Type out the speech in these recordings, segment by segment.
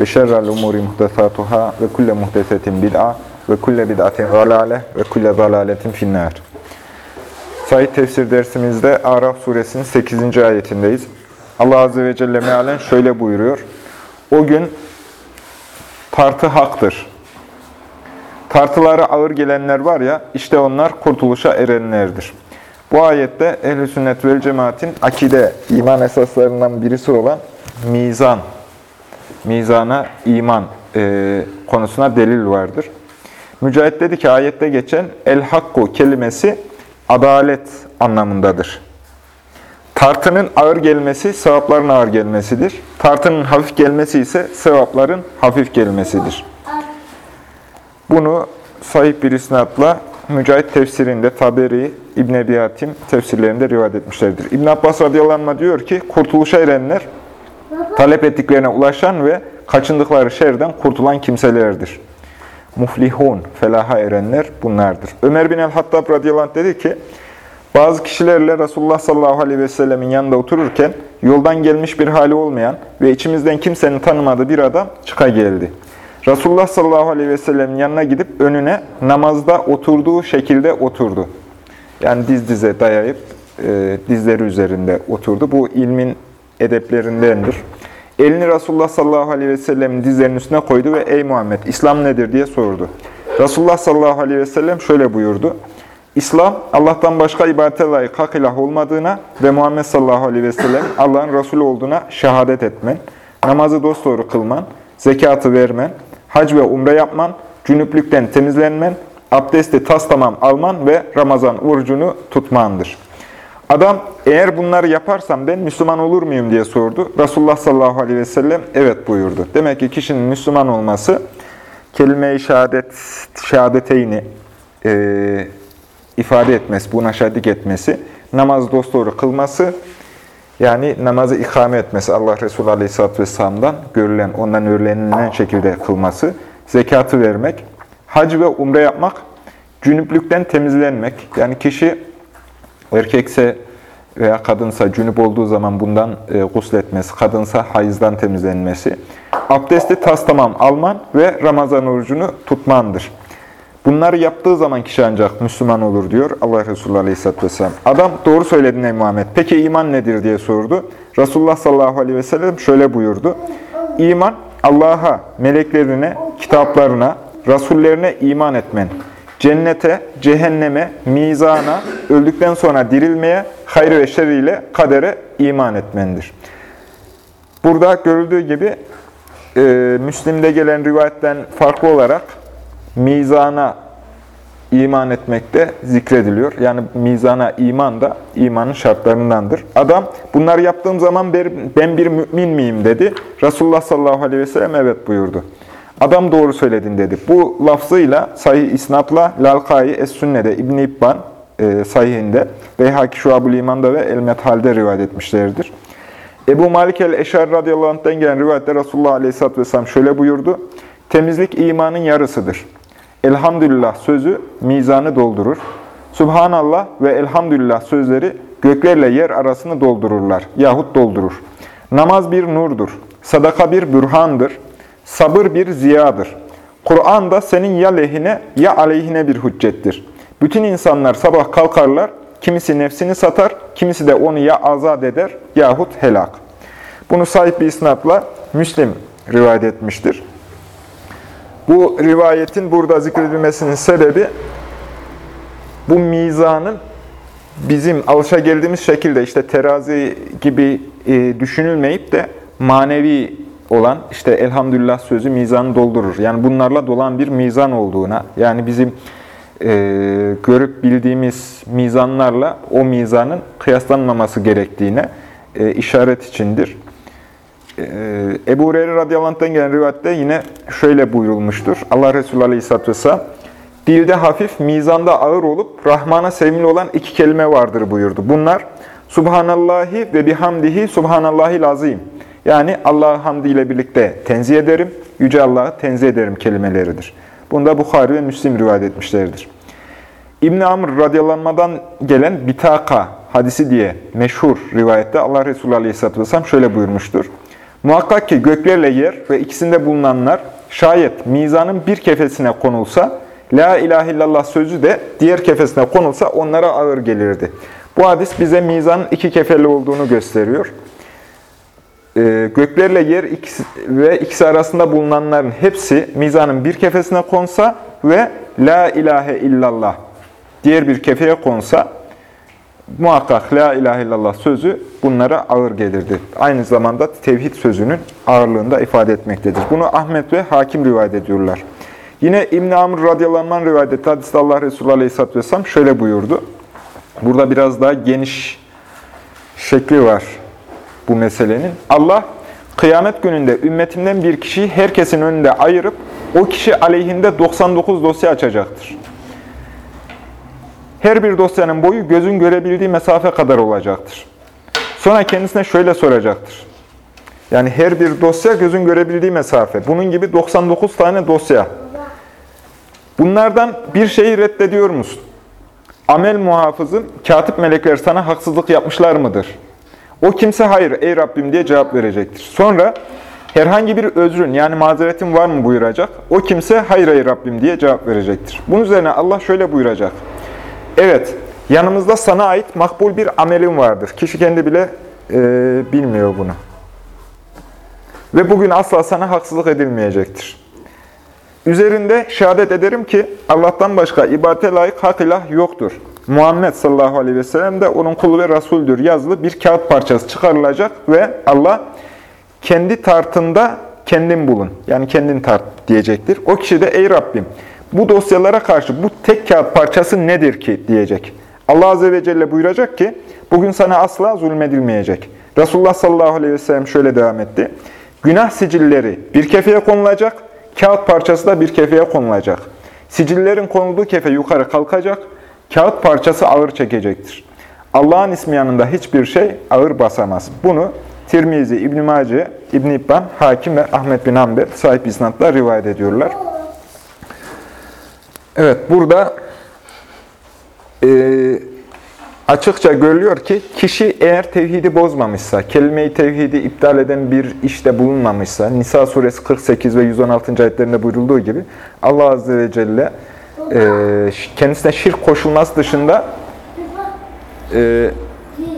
ve şerrel umuri muhtesatuhâ ve kulle muhtesetin bid'a ve kulle bid'atin zalâle ve kulle zalâletin finnâr. Sahih tefsir dersimizde Araf suresinin 8. ayetindeyiz. Allah Azze ve Celle mealen şöyle buyuruyor. O gün tartı haktır. Tartıları ağır gelenler var ya, işte onlar kurtuluşa erenlerdir. Bu ayette ehl-i sünnet vel cemaatin akide, iman esaslarından birisi olan mizan, mizana iman e, konusuna delil vardır. Mücahit dedi ki ayette geçen el-hakku kelimesi adalet anlamındadır. Tartının ağır gelmesi sevapların ağır gelmesidir. Tartının hafif gelmesi ise sevapların hafif gelmesidir. Bunu sahih bir isnatla Mücahit tefsirinde Taberi, İbn Ebi Hatim tefsirlerinde rivayet etmişlerdir. İbn Abbas radıyallahu anh diyor ki kurtuluşa erenler talep ettiklerine ulaşan ve kaçındıkları şerden kurtulan kimselerdir. Muflihun, felaha erenler bunlardır. Ömer bin el-Hattab radıyallahu anh dedi ki, bazı kişilerle Resulullah sallallahu aleyhi ve sellemin yanında otururken yoldan gelmiş bir hali olmayan ve içimizden kimsenin tanımadığı bir adam çıka geldi. Resulullah sallallahu aleyhi ve sellemin yanına gidip önüne namazda oturduğu şekilde oturdu. Yani diz dize dayayıp e, dizleri üzerinde oturdu. Bu ilmin edeplerindendir. Elini Resulullah sallallahu aleyhi ve sellemin dizlerinin üstüne koydu ve ey Muhammed İslam nedir diye sordu. Resulullah sallallahu aleyhi ve sellem şöyle buyurdu. İslam Allah'tan başka ibadete layık hak ilah olmadığına ve Muhammed sallallahu aleyhi ve sellem Allah'ın Resulü olduğuna şehadet etmen, namazı dosdoğru kılman, zekatı vermen, hac ve umre yapman, cünüplükten temizlenmen, abdesti tas tamam alman ve Ramazan orucunu tutmandır. Adam eğer bunları yaparsam ben Müslüman olur muyum diye sordu. Resulullah sallallahu aleyhi ve sellem evet buyurdu. Demek ki kişinin Müslüman olması kelime-i şehadet, şehadeteyni e, ifade etmesi, buna şahitlik etmesi, namaz dosdoğru kılması, yani namazı ikame etmesi Allah Resulü Aleyhisselatü Vesselam'dan görülen, ondan öğrenilen şekilde kılması, zekatı vermek, hac ve umre yapmak, cünüplükten temizlenmek. Yani kişi erkekse veya kadınsa cünüp olduğu zaman bundan e, gusletmesi, kadınsa hayızdan temizlenmesi, abdesti tas tamam alman ve Ramazan orucunu tutmandır. Bunları yaptığı zaman kişi ancak Müslüman olur diyor Allah Resulü Aleyhisselatü Vesselam. Adam doğru söyledin ey Muhammed. Peki iman nedir diye sordu. Resulullah sallallahu aleyhi ve sellem şöyle buyurdu. İman Allah'a, meleklerine, kitaplarına, rasullerine iman etmen. Cennete, cehenneme, mizana, öldükten sonra dirilmeye, hayır ve şerriyle kadere iman etmendir. Burada görüldüğü gibi e, Müslim'de gelen rivayetten farklı olarak mizana iman etmekte zikrediliyor. Yani mizana iman da imanın şartlarındandır. Adam bunları yaptığım zaman ben bir mümin miyim dedi. Resulullah sallallahu aleyhi ve sellem evet buyurdu. Adam doğru söyledin dedi. Bu lafzıyla sahih isnatla Lalkai Es-Sünne'de İbn-i İbban e, sahihinde Beyhaki Şuab-ül İman'da ve El-Methal'de rivayet etmişlerdir. Ebu Malik el-Eşar radıyallahu anh'tan gelen rivayette Resulullah aleyhisselatü vesselam şöyle buyurdu. Temizlik imanın yarısıdır. Elhamdülillah sözü mizanı doldurur. Subhanallah ve elhamdülillah sözleri göklerle yer arasını doldururlar yahut doldurur. Namaz bir nurdur. Sadaka bir bürhandır. Sabır bir ziyadır. Kur'an da senin ya lehine ya aleyhine bir hüccettir. Bütün insanlar sabah kalkarlar, kimisi nefsini satar, kimisi de onu ya azat eder yahut helak. Bunu sahip bir isnatla Müslim rivayet etmiştir. Bu rivayetin burada zikredilmesinin sebebi bu mizanın bizim alışa geldiğimiz şekilde işte terazi gibi e, düşünülmeyip de manevi olan işte elhamdülillah sözü mizanı doldurur. Yani bunlarla dolan bir mizan olduğuna yani bizim e, görüp bildiğimiz mizanlarla o mizanın kıyaslanmaması gerektiğine e, işaret içindir. Ee, Ebu Hureyre radıyallahu gelen rivayette yine şöyle buyurulmuştur. Allah Resulü aleyhisselatü vesselam, dilde hafif, mizanda ağır olup Rahman'a sevimli olan iki kelime vardır buyurdu. Bunlar, Subhanallahi ve bihamdihi Subhanallahil azim. Yani Allah'ı hamdiyle birlikte tenzih ederim, Yüce Allah'ı tenzih ederim kelimeleridir. Bunda Bukhari ve Müslim rivayet etmişlerdir. İbn Amr radyalanmadan gelen bitaka hadisi diye meşhur rivayette Allah Resulü Aleyhisselatü Vesselam şöyle buyurmuştur. Muhakkak ki göklerle yer ve ikisinde bulunanlar şayet mizanın bir kefesine konulsa, La ilahe illallah sözü de diğer kefesine konulsa onlara ağır gelirdi. Bu hadis bize mizanın iki kefeli olduğunu gösteriyor. Ee, göklerle yer ikisi, ve ikisi arasında bulunanların hepsi mizanın bir kefesine konsa ve La ilahe illallah diğer bir kefeye konsa muhakkak La ilahe illallah sözü bunlara ağır gelirdi. Aynı zamanda tevhid sözünün ağırlığını da ifade etmektedir. Bunu Ahmet ve Hakim rivayet ediyorlar. Yine İbn-i Amr radıyallahu rivayet etti. Hadiste Allah Resulü aleyhisselatü vesselam şöyle buyurdu. Burada biraz daha geniş şekli var bu meselenin. Allah kıyamet gününde ümmetimden bir kişiyi herkesin önünde ayırıp o kişi aleyhinde 99 dosya açacaktır. Her bir dosyanın boyu gözün görebildiği mesafe kadar olacaktır. Sonra kendisine şöyle soracaktır. Yani her bir dosya gözün görebildiği mesafe. Bunun gibi 99 tane dosya. Bunlardan bir şeyi reddediyor musun? Amel muhafızın, katip melekler sana haksızlık yapmışlar mıdır? O kimse hayır ey Rabbim diye cevap verecektir. Sonra herhangi bir özrün yani mazeretin var mı buyuracak. O kimse hayır ey Rabbim diye cevap verecektir. Bunun üzerine Allah şöyle buyuracak. Evet, yanımızda sana ait makbul bir amelin vardır. Kişi kendi bile e, bilmiyor bunu. Ve bugün asla sana haksızlık edilmeyecektir. Üzerinde şehadet ederim ki Allah'tan başka ibadete layık hak ilah yoktur. Muhammed sallallahu aleyhi ve sellem de onun kulu ve rasuldür yazılı bir kağıt parçası çıkarılacak ve Allah kendi tartında kendin bulun. Yani kendin tart diyecektir. O kişi de ey Rabbim bu dosyalara karşı bu tek kağıt parçası nedir ki diyecek. Allah Azze ve Celle buyuracak ki bugün sana asla zulmedilmeyecek. Resulullah sallallahu aleyhi ve sellem şöyle devam etti. Günah sicilleri bir kefeye konulacak, kağıt parçası da bir kefeye konulacak. Sicillerin konulduğu kefe yukarı kalkacak, kağıt parçası ağır çekecektir. Allah'ın ismi yanında hiçbir şey ağır basamaz. Bunu Tirmizi, İbn-i Mace, İbn-i İbban, Hakim ve Ahmet bin Hanbel sahip isnatla rivayet ediyorlar. Evet, burada e, açıkça görülüyor ki kişi eğer tevhidi bozmamışsa, kelime-i tevhidi iptal eden bir işte bulunmamışsa, Nisa suresi 48 ve 116. ayetlerinde buyurulduğu gibi Allah Azze ve Celle e, kendisine şirk koşulması dışında e,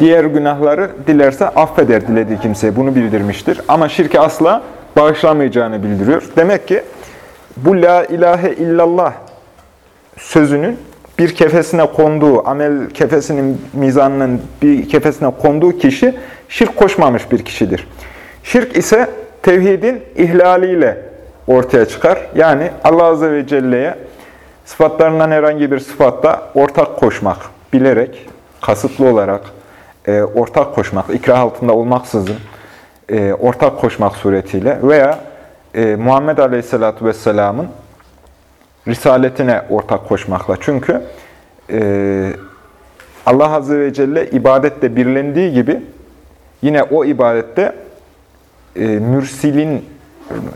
diğer günahları dilerse affeder dilediği kimseye. Bunu bildirmiştir. Ama şirki asla bağışlamayacağını bildiriyor. Demek ki bu la ilahe illallah sözünün bir kefesine konduğu, amel kefesinin mizanının bir kefesine konduğu kişi şirk koşmamış bir kişidir. Şirk ise tevhidin ihlaliyle ortaya çıkar. Yani Allah Azze ve Celle'ye sıfatlarından herhangi bir sıfatta ortak koşmak, bilerek, kasıtlı olarak e, ortak koşmak, ikrah altında olmaksızın e, ortak koşmak suretiyle veya e, Muhammed Aleyhisselatü Vesselam'ın risaletine ortak koşmakla. Çünkü e, Allah Azze ve Celle ibadette birlendiği gibi yine o ibadette e, mürsilin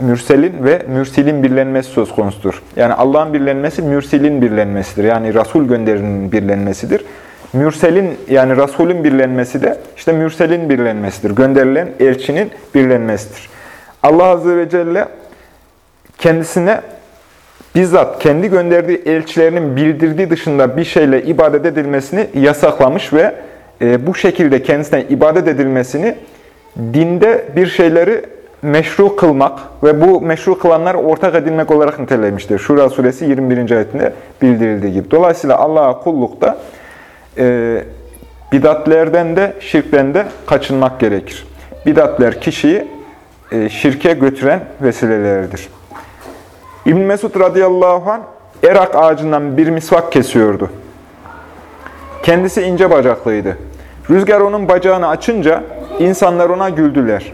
mürselin ve mürsilin birlenmesi söz konusudur. Yani Allah'ın birlenmesi mürsilin birlenmesidir. Yani Resul gönderinin birlenmesidir. Mürselin yani Resulün birlenmesi de işte mürselin birlenmesidir. Gönderilen elçinin birlenmesidir. Allah Azze ve Celle kendisine bizzat kendi gönderdiği elçilerinin bildirdiği dışında bir şeyle ibadet edilmesini yasaklamış ve e, bu şekilde kendisine ibadet edilmesini dinde bir şeyleri meşru kılmak ve bu meşru kılanlar ortak edilmek olarak nitelemiştir. Şura suresi 21. ayetinde bildirildiği gibi. Dolayısıyla Allah'a kullukta e, bidatlerden de şirkten de kaçınmak gerekir. Bidatler kişiyi e, şirke götüren vesilelerdir. İbn Mesud radıyallahu an erak ağacından bir misvak kesiyordu. Kendisi ince bacaklıydı. Rüzgar onun bacağını açınca insanlar ona güldüler.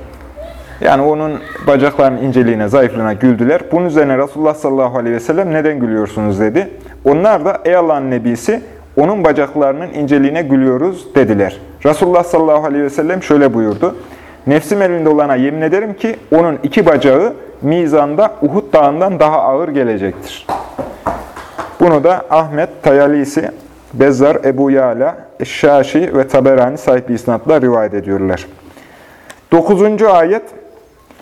Yani onun bacaklarının inceliğine, zayıflığına güldüler. Bunun üzerine Resulullah sallallahu aleyhi ve sellem neden gülüyorsunuz dedi. Onlar da ey Allah'ın nebisi onun bacaklarının inceliğine gülüyoruz dediler. Resulullah sallallahu aleyhi ve sellem şöyle buyurdu. Nefsim elinde olana yemin ederim ki onun iki bacağı mizanda Uhud dağından daha ağır gelecektir. Bunu da Ahmet, Tayalisi, Bezzar, Ebu Yala, Şaşi ve Taberani sahip isnatla rivayet ediyorlar. Dokuzuncu ayet,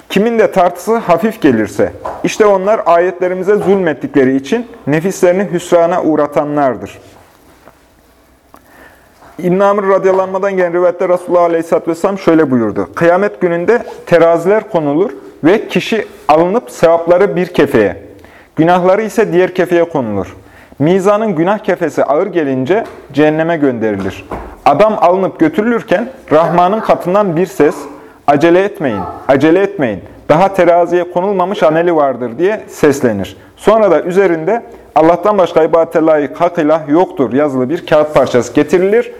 kimin de tartısı hafif gelirse, işte onlar ayetlerimize zulmettikleri için nefislerini hüsrana uğratanlardır. İbn-i Amr radyalanmadan gelen rivayette Resulullah Aleyhisselatü Vesselam şöyle buyurdu. Kıyamet gününde teraziler konulur ve kişi alınıp sevapları bir kefeye, günahları ise diğer kefeye konulur. Mizanın günah kefesi ağır gelince cehenneme gönderilir. Adam alınıp götürülürken Rahman'ın katından bir ses, acele etmeyin, acele etmeyin, daha teraziye konulmamış ameli vardır diye seslenir. Sonra da üzerinde Allah'tan başka ibadete layık hak ilah yoktur yazılı bir kağıt parçası getirilir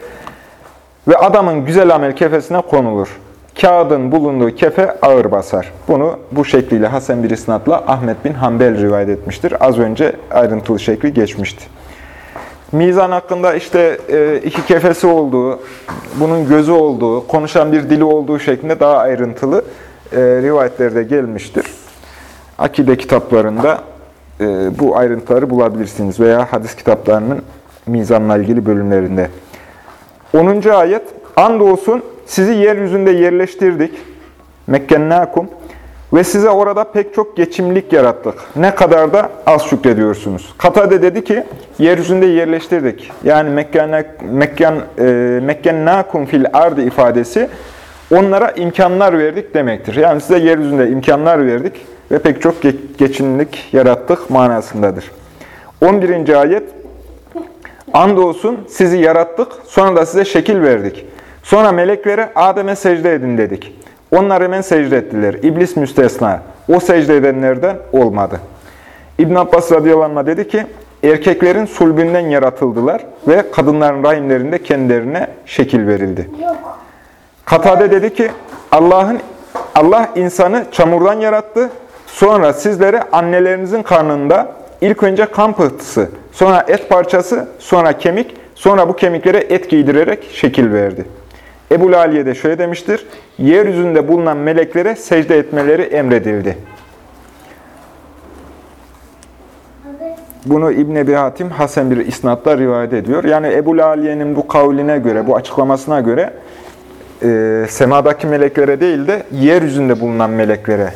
ve adamın güzel amel kefesine konulur. Kağıdın bulunduğu kefe ağır basar. Bunu bu şekliyle Hasan bir isnatla Ahmet bin Hanbel rivayet etmiştir. Az önce ayrıntılı şekli geçmişti. Mizan hakkında işte e, iki kefesi olduğu, bunun gözü olduğu, konuşan bir dili olduğu şeklinde daha ayrıntılı e, rivayetlerde gelmiştir. Akide kitaplarında e, bu ayrıntıları bulabilirsiniz veya hadis kitaplarının mizanla ilgili bölümlerinde. 10. ayet, Andolsun sizi yeryüzünde yerleştirdik, Mekkennakum ve size orada pek çok geçimlik yarattık. Ne kadar da az şükrediyorsunuz. Katade dedi ki, yeryüzünde yerleştirdik. Yani Mekkennakum Mekken, e, Mekkennakum fil ardı ifadesi, onlara imkanlar verdik demektir. Yani size yeryüzünde imkanlar verdik ve pek çok geçimlik yarattık manasındadır. 11. ayet, Andolsun sizi yarattık, sonra da size şekil verdik. Sonra meleklere Adem'e secde edin dedik. Onlar hemen secde ettiler. İblis müstesna. O secde edenlerden olmadı. İbn Abbas radıyallahu dedi ki, erkeklerin sulbünden yaratıldılar ve kadınların rahimlerinde kendilerine şekil verildi. Katade dedi ki, Allah'ın Allah insanı çamurdan yarattı. Sonra sizlere annelerinizin karnında ilk önce kan pıhtısı, sonra et parçası, sonra kemik, sonra bu kemiklere et giydirerek şekil verdi. Ebu Aliye de şöyle demiştir, yeryüzünde bulunan meleklere secde etmeleri emredildi. Bunu İbn Ebi Hatim Hasan bir isnatla rivayet ediyor. Yani Ebu Aliye'nin bu kavline göre, bu açıklamasına göre e, semadaki meleklere değil de yeryüzünde bulunan meleklere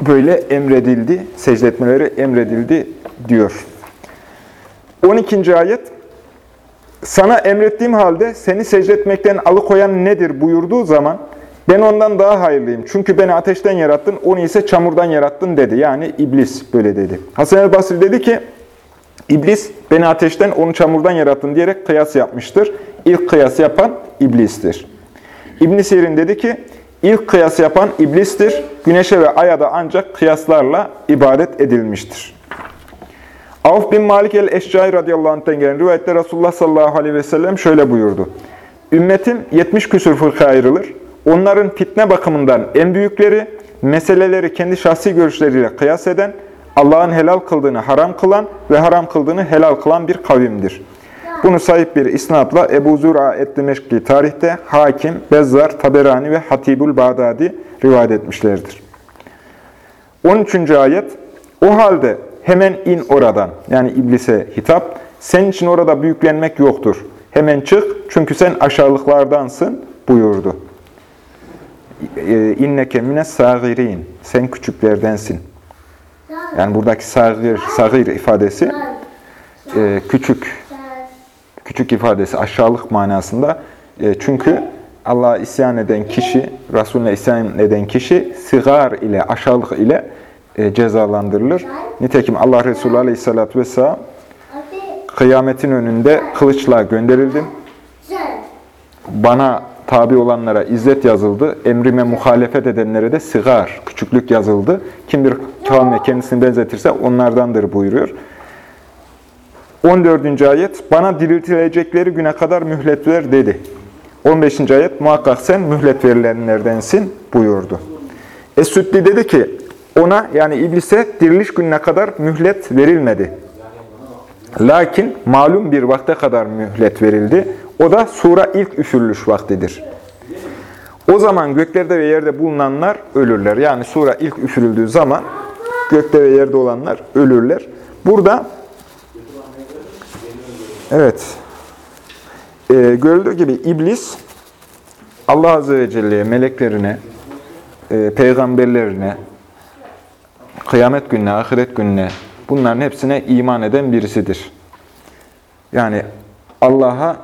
böyle emredildi, secde etmeleri emredildi diyor. 12. ayet sana emrettiğim halde seni secde etmekten alıkoyan nedir buyurduğu zaman ben ondan daha hayırlıyım. Çünkü beni ateşten yarattın, onu ise çamurdan yarattın dedi. Yani iblis böyle dedi. Hasan el Basri dedi ki, iblis beni ateşten, onu çamurdan yarattın diyerek kıyas yapmıştır. İlk kıyas yapan iblistir. İbn Sirin dedi ki, ilk kıyas yapan iblistir. Güneşe ve aya da ancak kıyaslarla ibadet edilmiştir. Avf bin Malik el-Eşcai radıyallahu anh'ten gelen rivayette Resulullah sallallahu aleyhi ve sellem şöyle buyurdu. Ümmetim 70 küsur fırka ayrılır. Onların fitne bakımından en büyükleri, meseleleri kendi şahsi görüşleriyle kıyas eden, Allah'ın helal kıldığını haram kılan ve haram kıldığını helal kılan bir kavimdir. Bunu sahip bir isnatla Ebu Zura et-Dimeşki tarihte Hakim, Bezzar, Taberani ve Hatibul Bağdadi rivayet etmişlerdir. 13. ayet O halde hemen in oradan. Yani iblise hitap. Senin için orada büyüklenmek yoktur. Hemen çık çünkü sen aşağılıklardansın buyurdu. İnneke mine sagirin. Sen küçüklerdensin. Yani buradaki sagir, sagir ifadesi e, küçük küçük ifadesi aşağılık manasında. E, çünkü Allah'a isyan eden kişi, Resulüne isyan eden kişi sigar ile, aşağılık ile cezalandırılır. Nitekim Allah Resulü Aleyhisselatü Vesselam kıyametin önünde kılıçla gönderildim. Bana tabi olanlara izzet yazıldı. Emrime muhalefet edenlere de sigar, küçüklük yazıldı. Kim bir kavme kendisini benzetirse onlardandır buyuruyor. 14. ayet, bana diriltilecekleri güne kadar mühlet ver dedi. 15. ayet, muhakkak sen mühlet verilenlerdensin buyurdu. Es-Süddi dedi ki, ona yani iblise diriliş gününe kadar mühlet verilmedi. Lakin malum bir vakte kadar mühlet verildi. O da sura ilk üfürülüş vaktidir. O zaman göklerde ve yerde bulunanlar ölürler. Yani sura ilk üfürüldüğü zaman gökte ve yerde olanlar ölürler. Burada evet e, görüldüğü gibi iblis Allah Azze ve Celle'ye, meleklerine, e, peygamberlerine, kıyamet gününe, ahiret gününe bunların hepsine iman eden birisidir. Yani Allah'a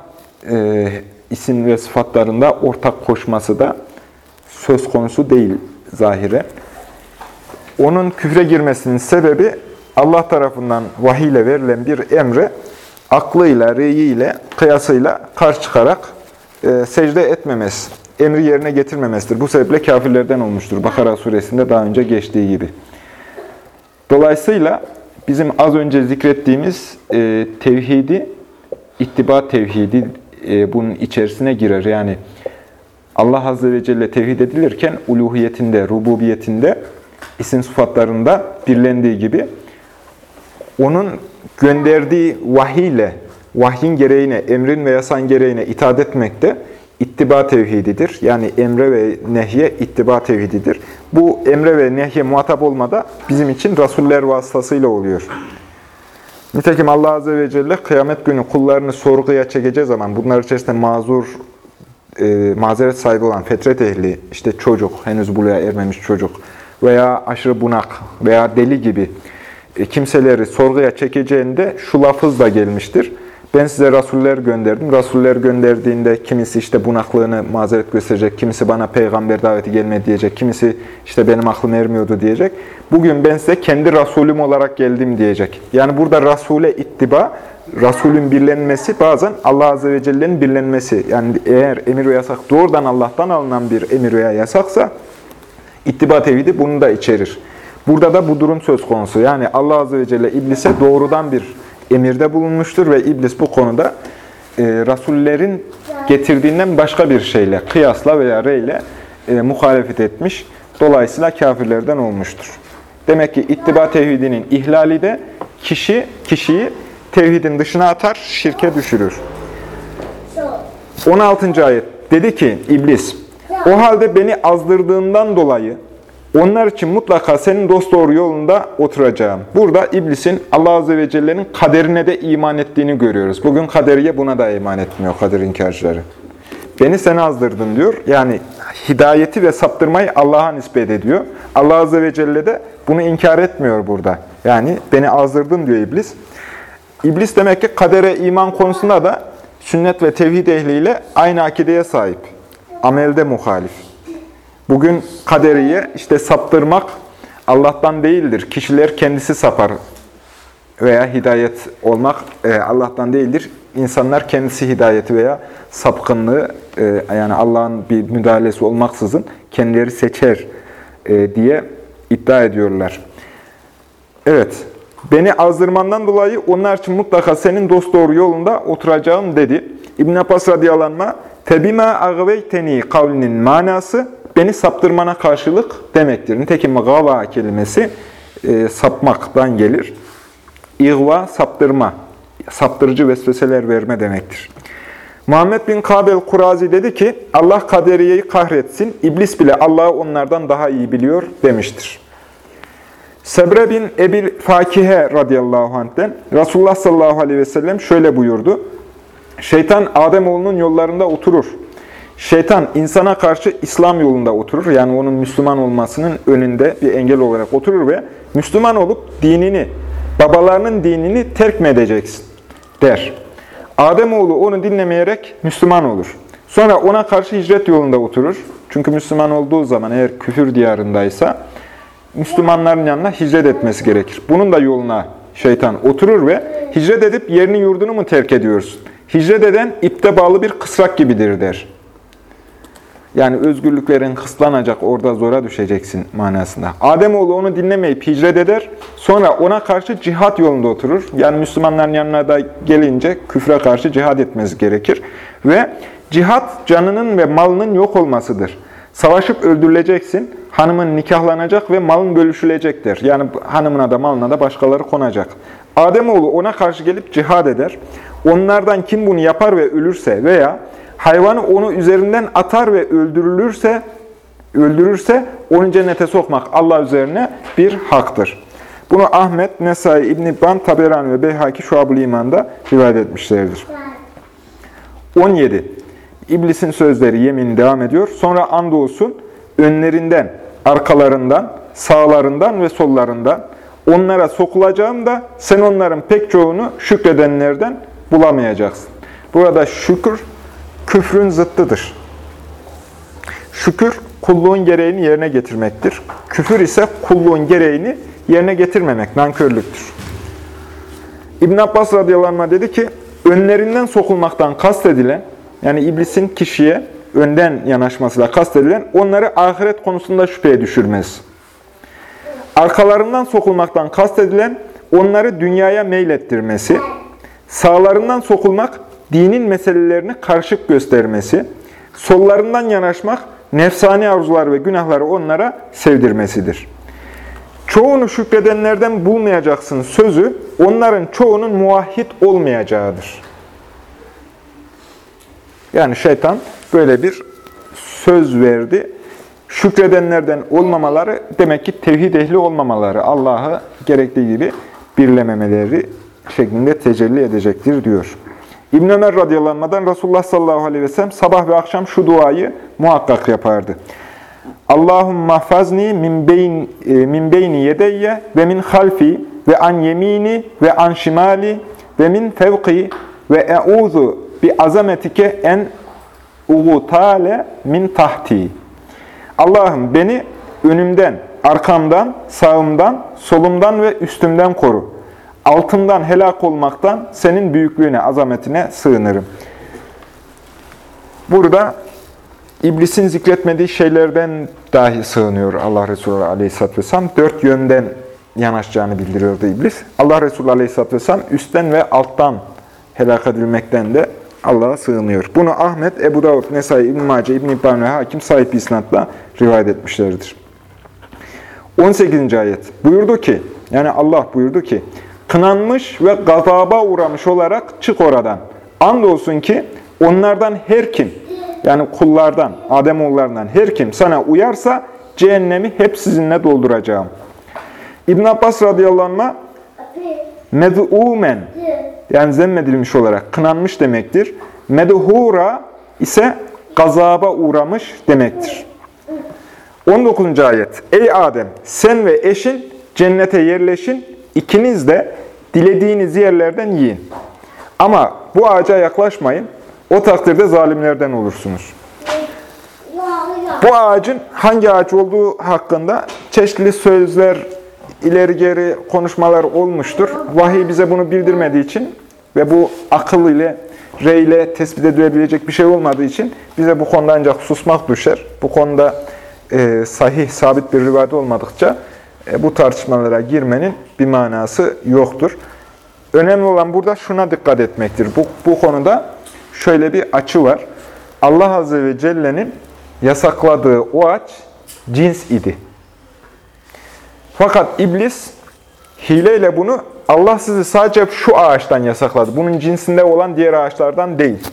e, isim ve sıfatlarında ortak koşması da söz konusu değil zahire. Onun küfre girmesinin sebebi Allah tarafından vahiy ile verilen bir emre aklıyla, reyiyle, kıyasıyla karşı çıkarak e, secde etmemesi, emri yerine getirmemesidir. Bu sebeple kafirlerden olmuştur. Bakara suresinde daha önce geçtiği gibi. Dolayısıyla bizim az önce zikrettiğimiz e, tevhidi, ittiba tevhidi e, bunun içerisine girer. Yani Allah Azze ve Celle tevhid edilirken uluhiyetinde, rububiyetinde, isim sıfatlarında birlendiği gibi onun gönderdiği vahiy ile, vahyin gereğine, emrin ve yasan gereğine itaat etmek de ittiba tevhididir. Yani emre ve nehye ittiba tevhididir. Bu emre ve nehye muhatap olmada bizim için rasuller vasıtasıyla oluyor. Nitekim Allah Azze ve Celle kıyamet günü kullarını sorguya çekeceği zaman bunlar içerisinde mazur, e, mazeret sahibi olan fetret ehli, işte çocuk, henüz buluğa ermemiş çocuk veya aşırı bunak veya deli gibi e, kimseleri sorguya çekeceğinde şu lafız da gelmiştir. Ben size rasuller gönderdim. Rasuller gönderdiğinde kimisi işte bunaklığını mazeret gösterecek, kimisi bana peygamber daveti gelmedi diyecek, kimisi işte benim aklım ermiyordu diyecek. Bugün ben size kendi rasulüm olarak geldim diyecek. Yani burada rasule ittiba, rasulün birlenmesi bazen Allah Azze ve Celle'nin birlenmesi. Yani eğer emir ve yasak doğrudan Allah'tan alınan bir emir veya yasaksa ittiba tevhidi bunu da içerir. Burada da bu durum söz konusu. Yani Allah Azze ve Celle iblise doğrudan bir emirde bulunmuştur ve iblis bu konuda e, Rasullerin getirdiğinden başka bir şeyle, kıyasla veya reyle e, muhalefet etmiş. Dolayısıyla kafirlerden olmuştur. Demek ki ittiba tevhidinin ihlali de kişi kişiyi tevhidin dışına atar, şirke düşürür. 16. ayet dedi ki iblis, o halde beni azdırdığından dolayı onlar için mutlaka senin dosdoğru yolunda oturacağım. Burada iblisin Allah Azze ve Celle'nin kaderine de iman ettiğini görüyoruz. Bugün kaderiye buna da iman etmiyor kader inkarcıları. Beni sen azdırdın diyor. Yani hidayeti ve saptırmayı Allah'a nispet ediyor. Allah Azze ve Celle de bunu inkar etmiyor burada. Yani beni azdırdın diyor iblis. İblis demek ki kadere iman konusunda da sünnet ve tevhid ehliyle aynı akideye sahip. Amelde muhalif. Bugün kaderiye işte saptırmak Allah'tan değildir. Kişiler kendisi sapar veya hidayet olmak e, Allah'tan değildir. İnsanlar kendisi hidayeti veya sapkınlığı e, yani Allah'ın bir müdahalesi olmaksızın kendileri seçer e, diye iddia ediyorlar. Evet, beni azdırmandan dolayı onlar için mutlaka senin dosdoğru yolunda oturacağım dedi. İbn Abbas radıyallahu anh, tebima agveyteni kavlinin manası beni saptırmana karşılık demektir. Nitekim gava kelimesi e, sapmaktan gelir. İğva, saptırma, saptırıcı vesveseler verme demektir. Muhammed bin Kabel Kurazi dedi ki, Allah kaderiyeyi kahretsin, iblis bile Allah'ı onlardan daha iyi biliyor demiştir. Sebre bin Ebil Fakihe radıyallahu anh'ten Resulullah sallallahu aleyhi ve sellem şöyle buyurdu. Şeytan Ademoğlunun yollarında oturur. Şeytan insana karşı İslam yolunda oturur. Yani onun Müslüman olmasının önünde bir engel olarak oturur ve Müslüman olup dinini, babalarının dinini terk mi edeceksin der. Ademoğlu onu dinlemeyerek Müslüman olur. Sonra ona karşı hicret yolunda oturur. Çünkü Müslüman olduğu zaman eğer küfür diyarındaysa Müslümanların yanına hicret etmesi gerekir. Bunun da yoluna şeytan oturur ve hicret edip yerini yurdunu mu terk ediyorsun? Hicret eden ipte bağlı bir kısrak gibidir der. Yani özgürlüklerin kısıtlanacak, orada zora düşeceksin manasında. Ademoğlu onu dinlemeyip hicret eder, sonra ona karşı cihat yolunda oturur. Yani Müslümanların yanına da gelince küfre karşı cihat etmesi gerekir. Ve cihat canının ve malının yok olmasıdır. Savaşıp öldürüleceksin, hanımın nikahlanacak ve malın bölüşülecektir. Yani hanımına da malına da başkaları konacak. Ademoğlu ona karşı gelip cihad eder. Onlardan kim bunu yapar ve ölürse veya hayvanı onu üzerinden atar ve öldürülürse, öldürürse onu cennete sokmak Allah üzerine bir haktır. Bunu Ahmet, Nesai, İbn-i Ban, Taberani ve Beyhaki Şuab-ı İman'da rivayet etmişlerdir. 17. İblisin sözleri yemin devam ediyor. Sonra andolsun önlerinden, arkalarından, sağlarından ve sollarından onlara sokulacağım da sen onların pek çoğunu şükredenlerden bulamayacaksın. Burada şükür, küfrün zıttıdır. Şükür, kulluğun gereğini yerine getirmektir. Küfür ise kulluğun gereğini yerine getirmemek, nankörlüktür. İbn Abbas radıyallahu anh dedi ki, önlerinden sokulmaktan kastedilen, yani iblisin kişiye önden yanaşmasıyla kastedilen, onları ahiret konusunda şüpheye düşürmez. Arkalarından sokulmaktan kastedilen, onları dünyaya meylettirmesi, sağlarından sokulmak, dinin meselelerini karışık göstermesi, sollarından yanaşmak, nefsani arzular ve günahları onlara sevdirmesidir. Çoğunu şükredenlerden bulmayacaksın sözü, onların çoğunun muvahhid olmayacağıdır. Yani şeytan böyle bir söz verdi. Şükredenlerden olmamaları demek ki tevhid ehli olmamaları, Allah'ı gerektiği gibi birlememeleri şeklinde tecelli edecektir diyor. İbn Ömer radıyallahu Resulullah sallallahu aleyhi ve sellem sabah ve akşam şu duayı muhakkak yapardı. Allahümme fazni min, beyn, e, min beyni yedeyye ve min halfi ve an yemini ve an şimali ve min fevki ve e'uzu bi azametike en ugutale min tahti. Allah'ım beni önümden, arkamdan, sağımdan, solumdan ve üstümden koru. Altından helak olmaktan senin büyüklüğüne, azametine sığınırım. Burada İblisin zikretmediği şeylerden dahi sığınıyor Allah Resulü Aleyhisselatü Vesselam. Dört yönden yanaşacağını bildiriyordu iblis. Allah Resulü Aleyhisselatü Vesselam üstten ve alttan helak edilmekten de Allah'a sığınıyor. Bunu Ahmet, Ebu Davud, Nesai, İbn-i Mace, İbn-i İbban ve Hakim sahip isnatla rivayet etmişlerdir. 18. ayet buyurdu ki, yani Allah buyurdu ki, kınanmış ve gazaba uğramış olarak çık oradan. Andolsun ki onlardan her kim, yani kullardan, Ademoğullarından her kim sana uyarsa cehennemi hep sizinle dolduracağım. İbn Abbas radıyallahu anh med'umen yani zemmedilmiş olarak kınanmış demektir. Medhura ise gazaba uğramış demektir. 19. ayet. Ey Adem sen ve eşin cennete yerleşin, ikiniz de dilediğiniz yerlerden yiyin. Ama bu ağaca yaklaşmayın, o takdirde zalimlerden olursunuz. Bu ağacın hangi ağaç olduğu hakkında çeşitli sözler, ileri geri konuşmalar olmuştur. Vahiy bize bunu bildirmediği için ve bu akıl ile, rey ile tespit edilebilecek bir şey olmadığı için bize bu konuda ancak susmak düşer. Bu konuda e, sahih, sabit bir rivayet olmadıkça e, bu tartışmalara girmenin bir manası yoktur. Önemli olan burada şuna dikkat etmektir. Bu, bu konuda şöyle bir açı var. Allah Azze ve Celle'nin yasakladığı o ağaç cins idi. Fakat iblis hileyle bunu Allah sizi sadece şu ağaçtan yasakladı. Bunun cinsinde olan diğer ağaçlardan değil.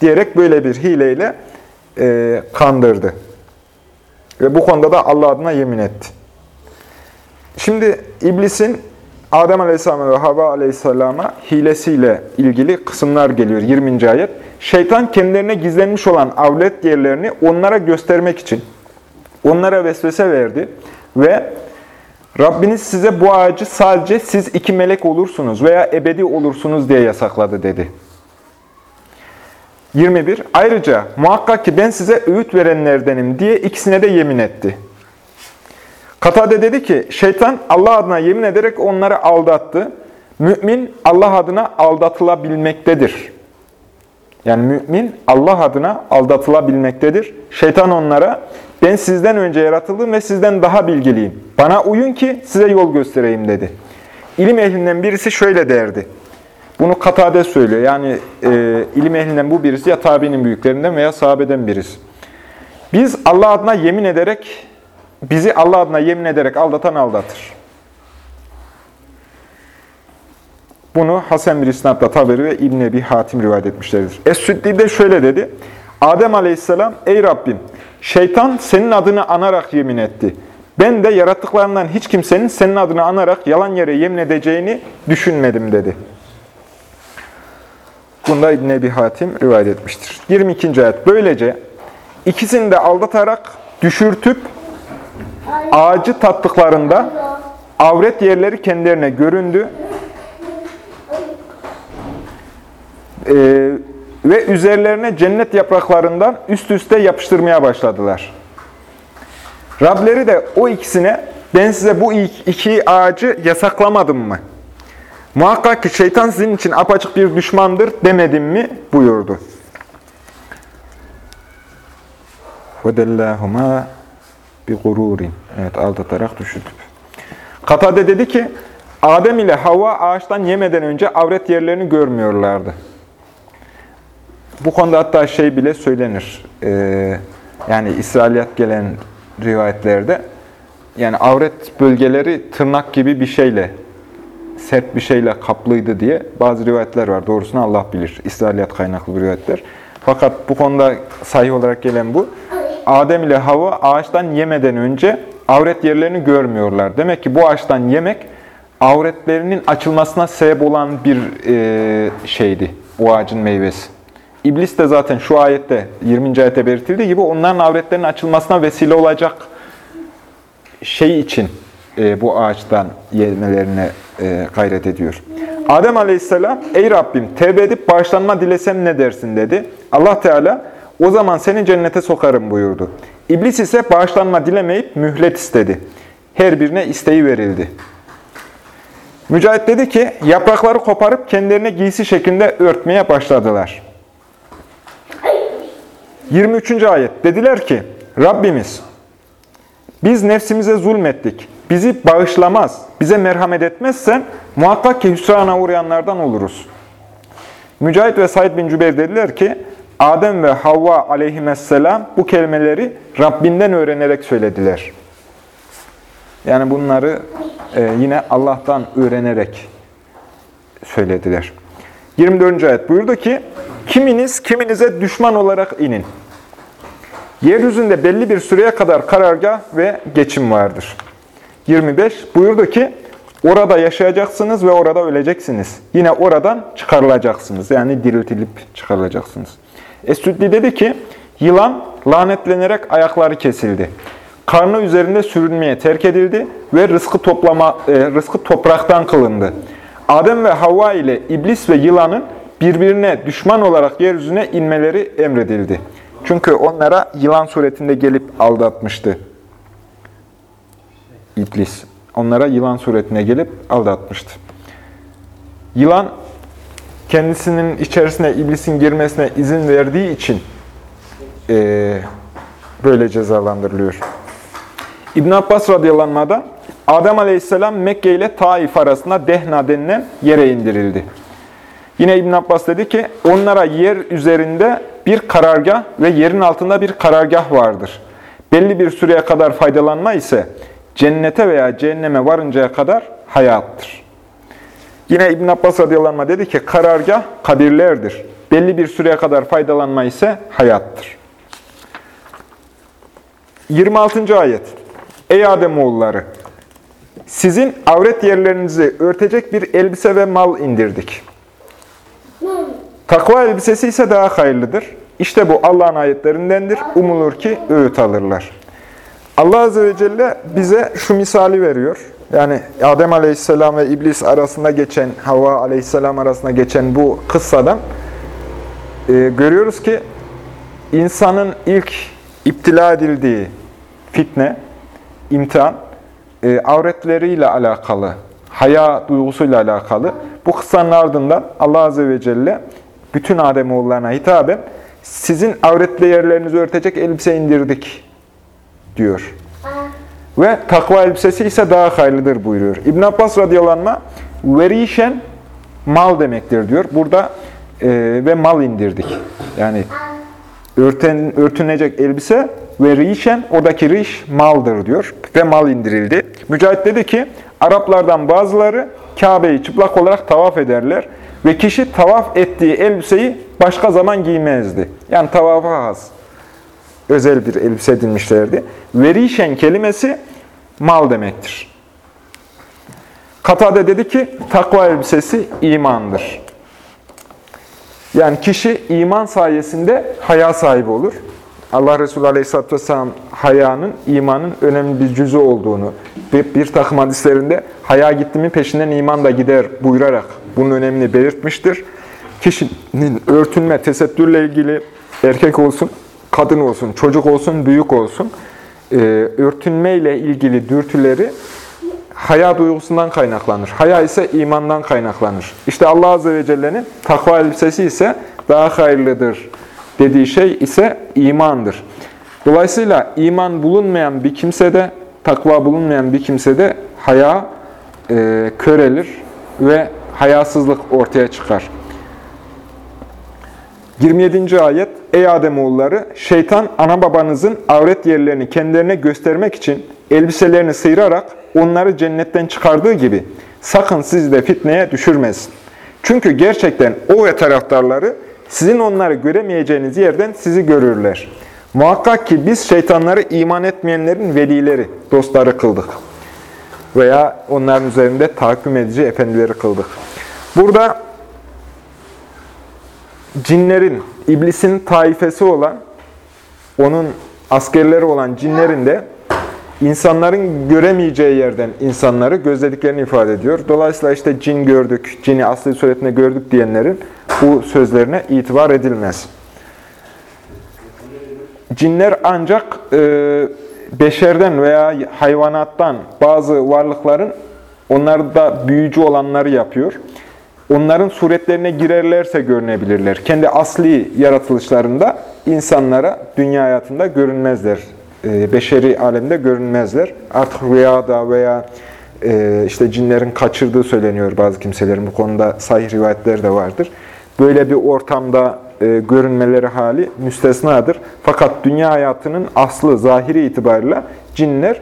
Diyerek böyle bir hileyle e, kandırdı. Ve bu konuda da Allah adına yemin etti. Şimdi iblisin Adem Aleyhisselam ve Havva Aleyhisselam'a hilesiyle ilgili kısımlar geliyor 20. ayet. Şeytan kendilerine gizlenmiş olan avlet yerlerini onlara göstermek için onlara vesvese verdi ve Rabbiniz size bu ağacı sadece siz iki melek olursunuz veya ebedi olursunuz diye yasakladı dedi. 21. Ayrıca muhakkak ki ben size öğüt verenlerdenim diye ikisine de yemin etti. Katade dedi ki, şeytan Allah adına yemin ederek onları aldattı. Mümin Allah adına aldatılabilmektedir. Yani mümin Allah adına aldatılabilmektedir. Şeytan onlara, ben sizden önce yaratıldım ve sizden daha bilgiliyim. Bana uyun ki size yol göstereyim dedi. İlim ehlinden birisi şöyle derdi. Bunu Katade söylüyor. Yani e, ilim ehlinden bu birisi ya tabiinin büyüklerinden veya sahabeden birisi. Biz Allah adına yemin ederek, bizi Allah adına yemin ederek aldatan aldatır. Bunu Hasan bir İsnad'da Taberi ve İbn Ebi Hatim rivayet etmişlerdir. Es-Süddi de şöyle dedi. Adem aleyhisselam, ey Rabbim, şeytan senin adını anarak yemin etti. Ben de yarattıklarından hiç kimsenin senin adını anarak yalan yere yemin edeceğini düşünmedim dedi. Bunda İbn Ebi Hatim rivayet etmiştir. 22. ayet. Böylece ikisini de aldatarak düşürtüp ağacı tattıklarında avret yerleri kendilerine göründü. Ee, ve üzerlerine cennet yapraklarından üst üste yapıştırmaya başladılar. Rableri de o ikisine ben size bu iki ağacı yasaklamadım mı? Muhakkak ki şeytan sizin için apaçık bir düşmandır demedim mi buyurdu. وَدَلَّهُمَا bir gururin. Evet aldatarak düşürtüp. Katade dedi ki Adem ile Havva ağaçtan yemeden önce avret yerlerini görmüyorlardı. Bu konuda hatta şey bile söylenir. Ee, yani İsrailiyat gelen rivayetlerde yani avret bölgeleri tırnak gibi bir şeyle sert bir şeyle kaplıydı diye bazı rivayetler var. Doğrusunu Allah bilir. İsrailiyat kaynaklı rivayetler. Fakat bu konuda sayı olarak gelen bu. Adem ile Hava ağaçtan yemeden önce avret yerlerini görmüyorlar. Demek ki bu ağaçtan yemek avretlerinin açılmasına sebep olan bir e, şeydi. Bu ağacın meyvesi. İblis de zaten şu ayette 20. ayette belirtildiği gibi onların avretlerinin açılmasına vesile olacak şey için e, bu ağaçtan yemelerine e, gayret ediyor. Adem aleyhisselam, ey Rabbim tevbe edip bağışlanma dilesem ne dersin dedi. Allah Teala, o zaman seni cennete sokarım buyurdu. İblis ise bağışlanma dilemeyip mühlet istedi. Her birine isteği verildi. Mücahit dedi ki, yaprakları koparıp kendilerine giysi şeklinde örtmeye başladılar. 23. ayet. Dediler ki, Rabbimiz, biz nefsimize zulmettik. Bizi bağışlamaz, bize merhamet etmezsen muhakkak ki hüsrana uğrayanlardan oluruz. Mücahit ve Said bin Cübeyr dediler ki, Adem ve Havva aleyhisselam bu kelimeleri Rabbinden öğrenerek söylediler. Yani bunları e, yine Allah'tan öğrenerek söylediler. 24. ayet buyurdu ki, kiminiz kiminize düşman olarak inin. Yeryüzünde belli bir süreye kadar karargah ve geçim vardır. 25 buyurdu ki, orada yaşayacaksınız ve orada öleceksiniz. Yine oradan çıkarılacaksınız. Yani diriltilip çıkarılacaksınız. Es-Süddi dedi ki, yılan lanetlenerek ayakları kesildi. Karnı üzerinde sürünmeye terk edildi ve rızkı, toplama, e, rızkı topraktan kılındı. Adem ve Havva ile iblis ve yılanın birbirine düşman olarak yeryüzüne inmeleri emredildi. Çünkü onlara yılan suretinde gelip aldatmıştı. İblis. Onlara yılan suretine gelip aldatmıştı. Yılan kendisinin içerisine iblisin girmesine izin verdiği için e, böyle cezalandırılıyor. İbn Abbas radıyallahu Adem aleyhisselam Mekke ile Taif arasında Dehna denilen yere indirildi. Yine İbn Abbas dedi ki onlara yer üzerinde bir karargah ve yerin altında bir karargah vardır. Belli bir süreye kadar faydalanma ise cennete veya cehenneme varıncaya kadar hayattır. Yine İbn Abbas radıyallahu dedi ki karargah kabirlerdir. Belli bir süreye kadar faydalanma ise hayattır. 26. ayet. Ey Ademoğulları! Sizin avret yerlerinizi örtecek bir elbise ve mal indirdik. Takva elbisesi ise daha hayırlıdır. İşte bu Allah'ın ayetlerindendir. Umulur ki öğüt alırlar. Allah Azze ve Celle bize şu misali veriyor. Yani Adem Aleyhisselam ve İblis arasında geçen, Havva Aleyhisselam arasında geçen bu kıssadan e, görüyoruz ki insanın ilk iptila edildiği fitne, imtihan, e, avretleriyle alakalı, haya duygusuyla alakalı. Bu kıssanın ardından Allah Azze ve Celle bütün Ademoğullarına hitaben sizin avretli yerlerinizi örtecek elbise indirdik diyor. Ve takva elbisesi ise daha hayırlıdır buyuruyor. İbn Abbas radıyallahu verişen mal demektir diyor. Burada e, ve mal indirdik. Yani örten, örtünecek elbise ve rişen, oradaki riş maldır diyor ve mal indirildi. Mücahit dedi ki, Araplardan bazıları Kabe'yi çıplak olarak tavaf ederler ve kişi tavaf ettiği elbiseyi başka zaman giymezdi. Yani tavafa has özel bir elbise edinmişlerdi. Verişen kelimesi mal demektir. Katade dedi ki takva elbisesi imandır. Yani kişi iman sayesinde haya sahibi olur. Allah Resulü Aleyhisselatü Vesselam hayanın imanın önemli bir cüzü olduğunu bir, bir takım hadislerinde haya gitti mi peşinden iman da gider buyurarak bunun önemini belirtmiştir. Kişinin örtünme, tesettürle ilgili erkek olsun, kadın olsun, çocuk olsun, büyük olsun e, örtünme ile ilgili dürtüleri haya duygusundan kaynaklanır. Haya ise imandan kaynaklanır. İşte Allah Azze ve Celle'nin takva elbisesi ise daha hayırlıdır dediği şey ise imandır. Dolayısıyla iman bulunmayan bir kimsede, takva bulunmayan bir kimsede haya e, körelir ve hayasızlık ortaya çıkar. 27. ayet Ey Ademoğulları! Şeytan ana babanızın avret yerlerini kendilerine göstermek için elbiselerini sıyırarak onları cennetten çıkardığı gibi sakın sizi de fitneye düşürmesin. Çünkü gerçekten o ve taraftarları sizin onları göremeyeceğiniz yerden sizi görürler. Muhakkak ki biz şeytanları iman etmeyenlerin velileri, dostları kıldık. Veya onların üzerinde tahakküm edici efendileri kıldık. Burada cinlerin, iblisin taifesi olan, onun askerleri olan cinlerin de insanların göremeyeceği yerden insanları gözlediklerini ifade ediyor. Dolayısıyla işte cin gördük, cini asli suretinde gördük diyenlerin bu sözlerine itibar edilmez. Cinler ancak e, beşerden veya hayvanattan bazı varlıkların onlarda büyücü olanları yapıyor. Onların suretlerine girerlerse görünebilirler. Kendi asli yaratılışlarında insanlara dünya hayatında görünmezler. E, beşeri alemde görünmezler. Artık rüyada veya e, işte cinlerin kaçırdığı söyleniyor bazı kimselerin. Bu konuda sahih rivayetler de vardır. Böyle bir ortamda e, görünmeleri hali müstesnadır. Fakat dünya hayatının aslı, zahiri itibariyle cinler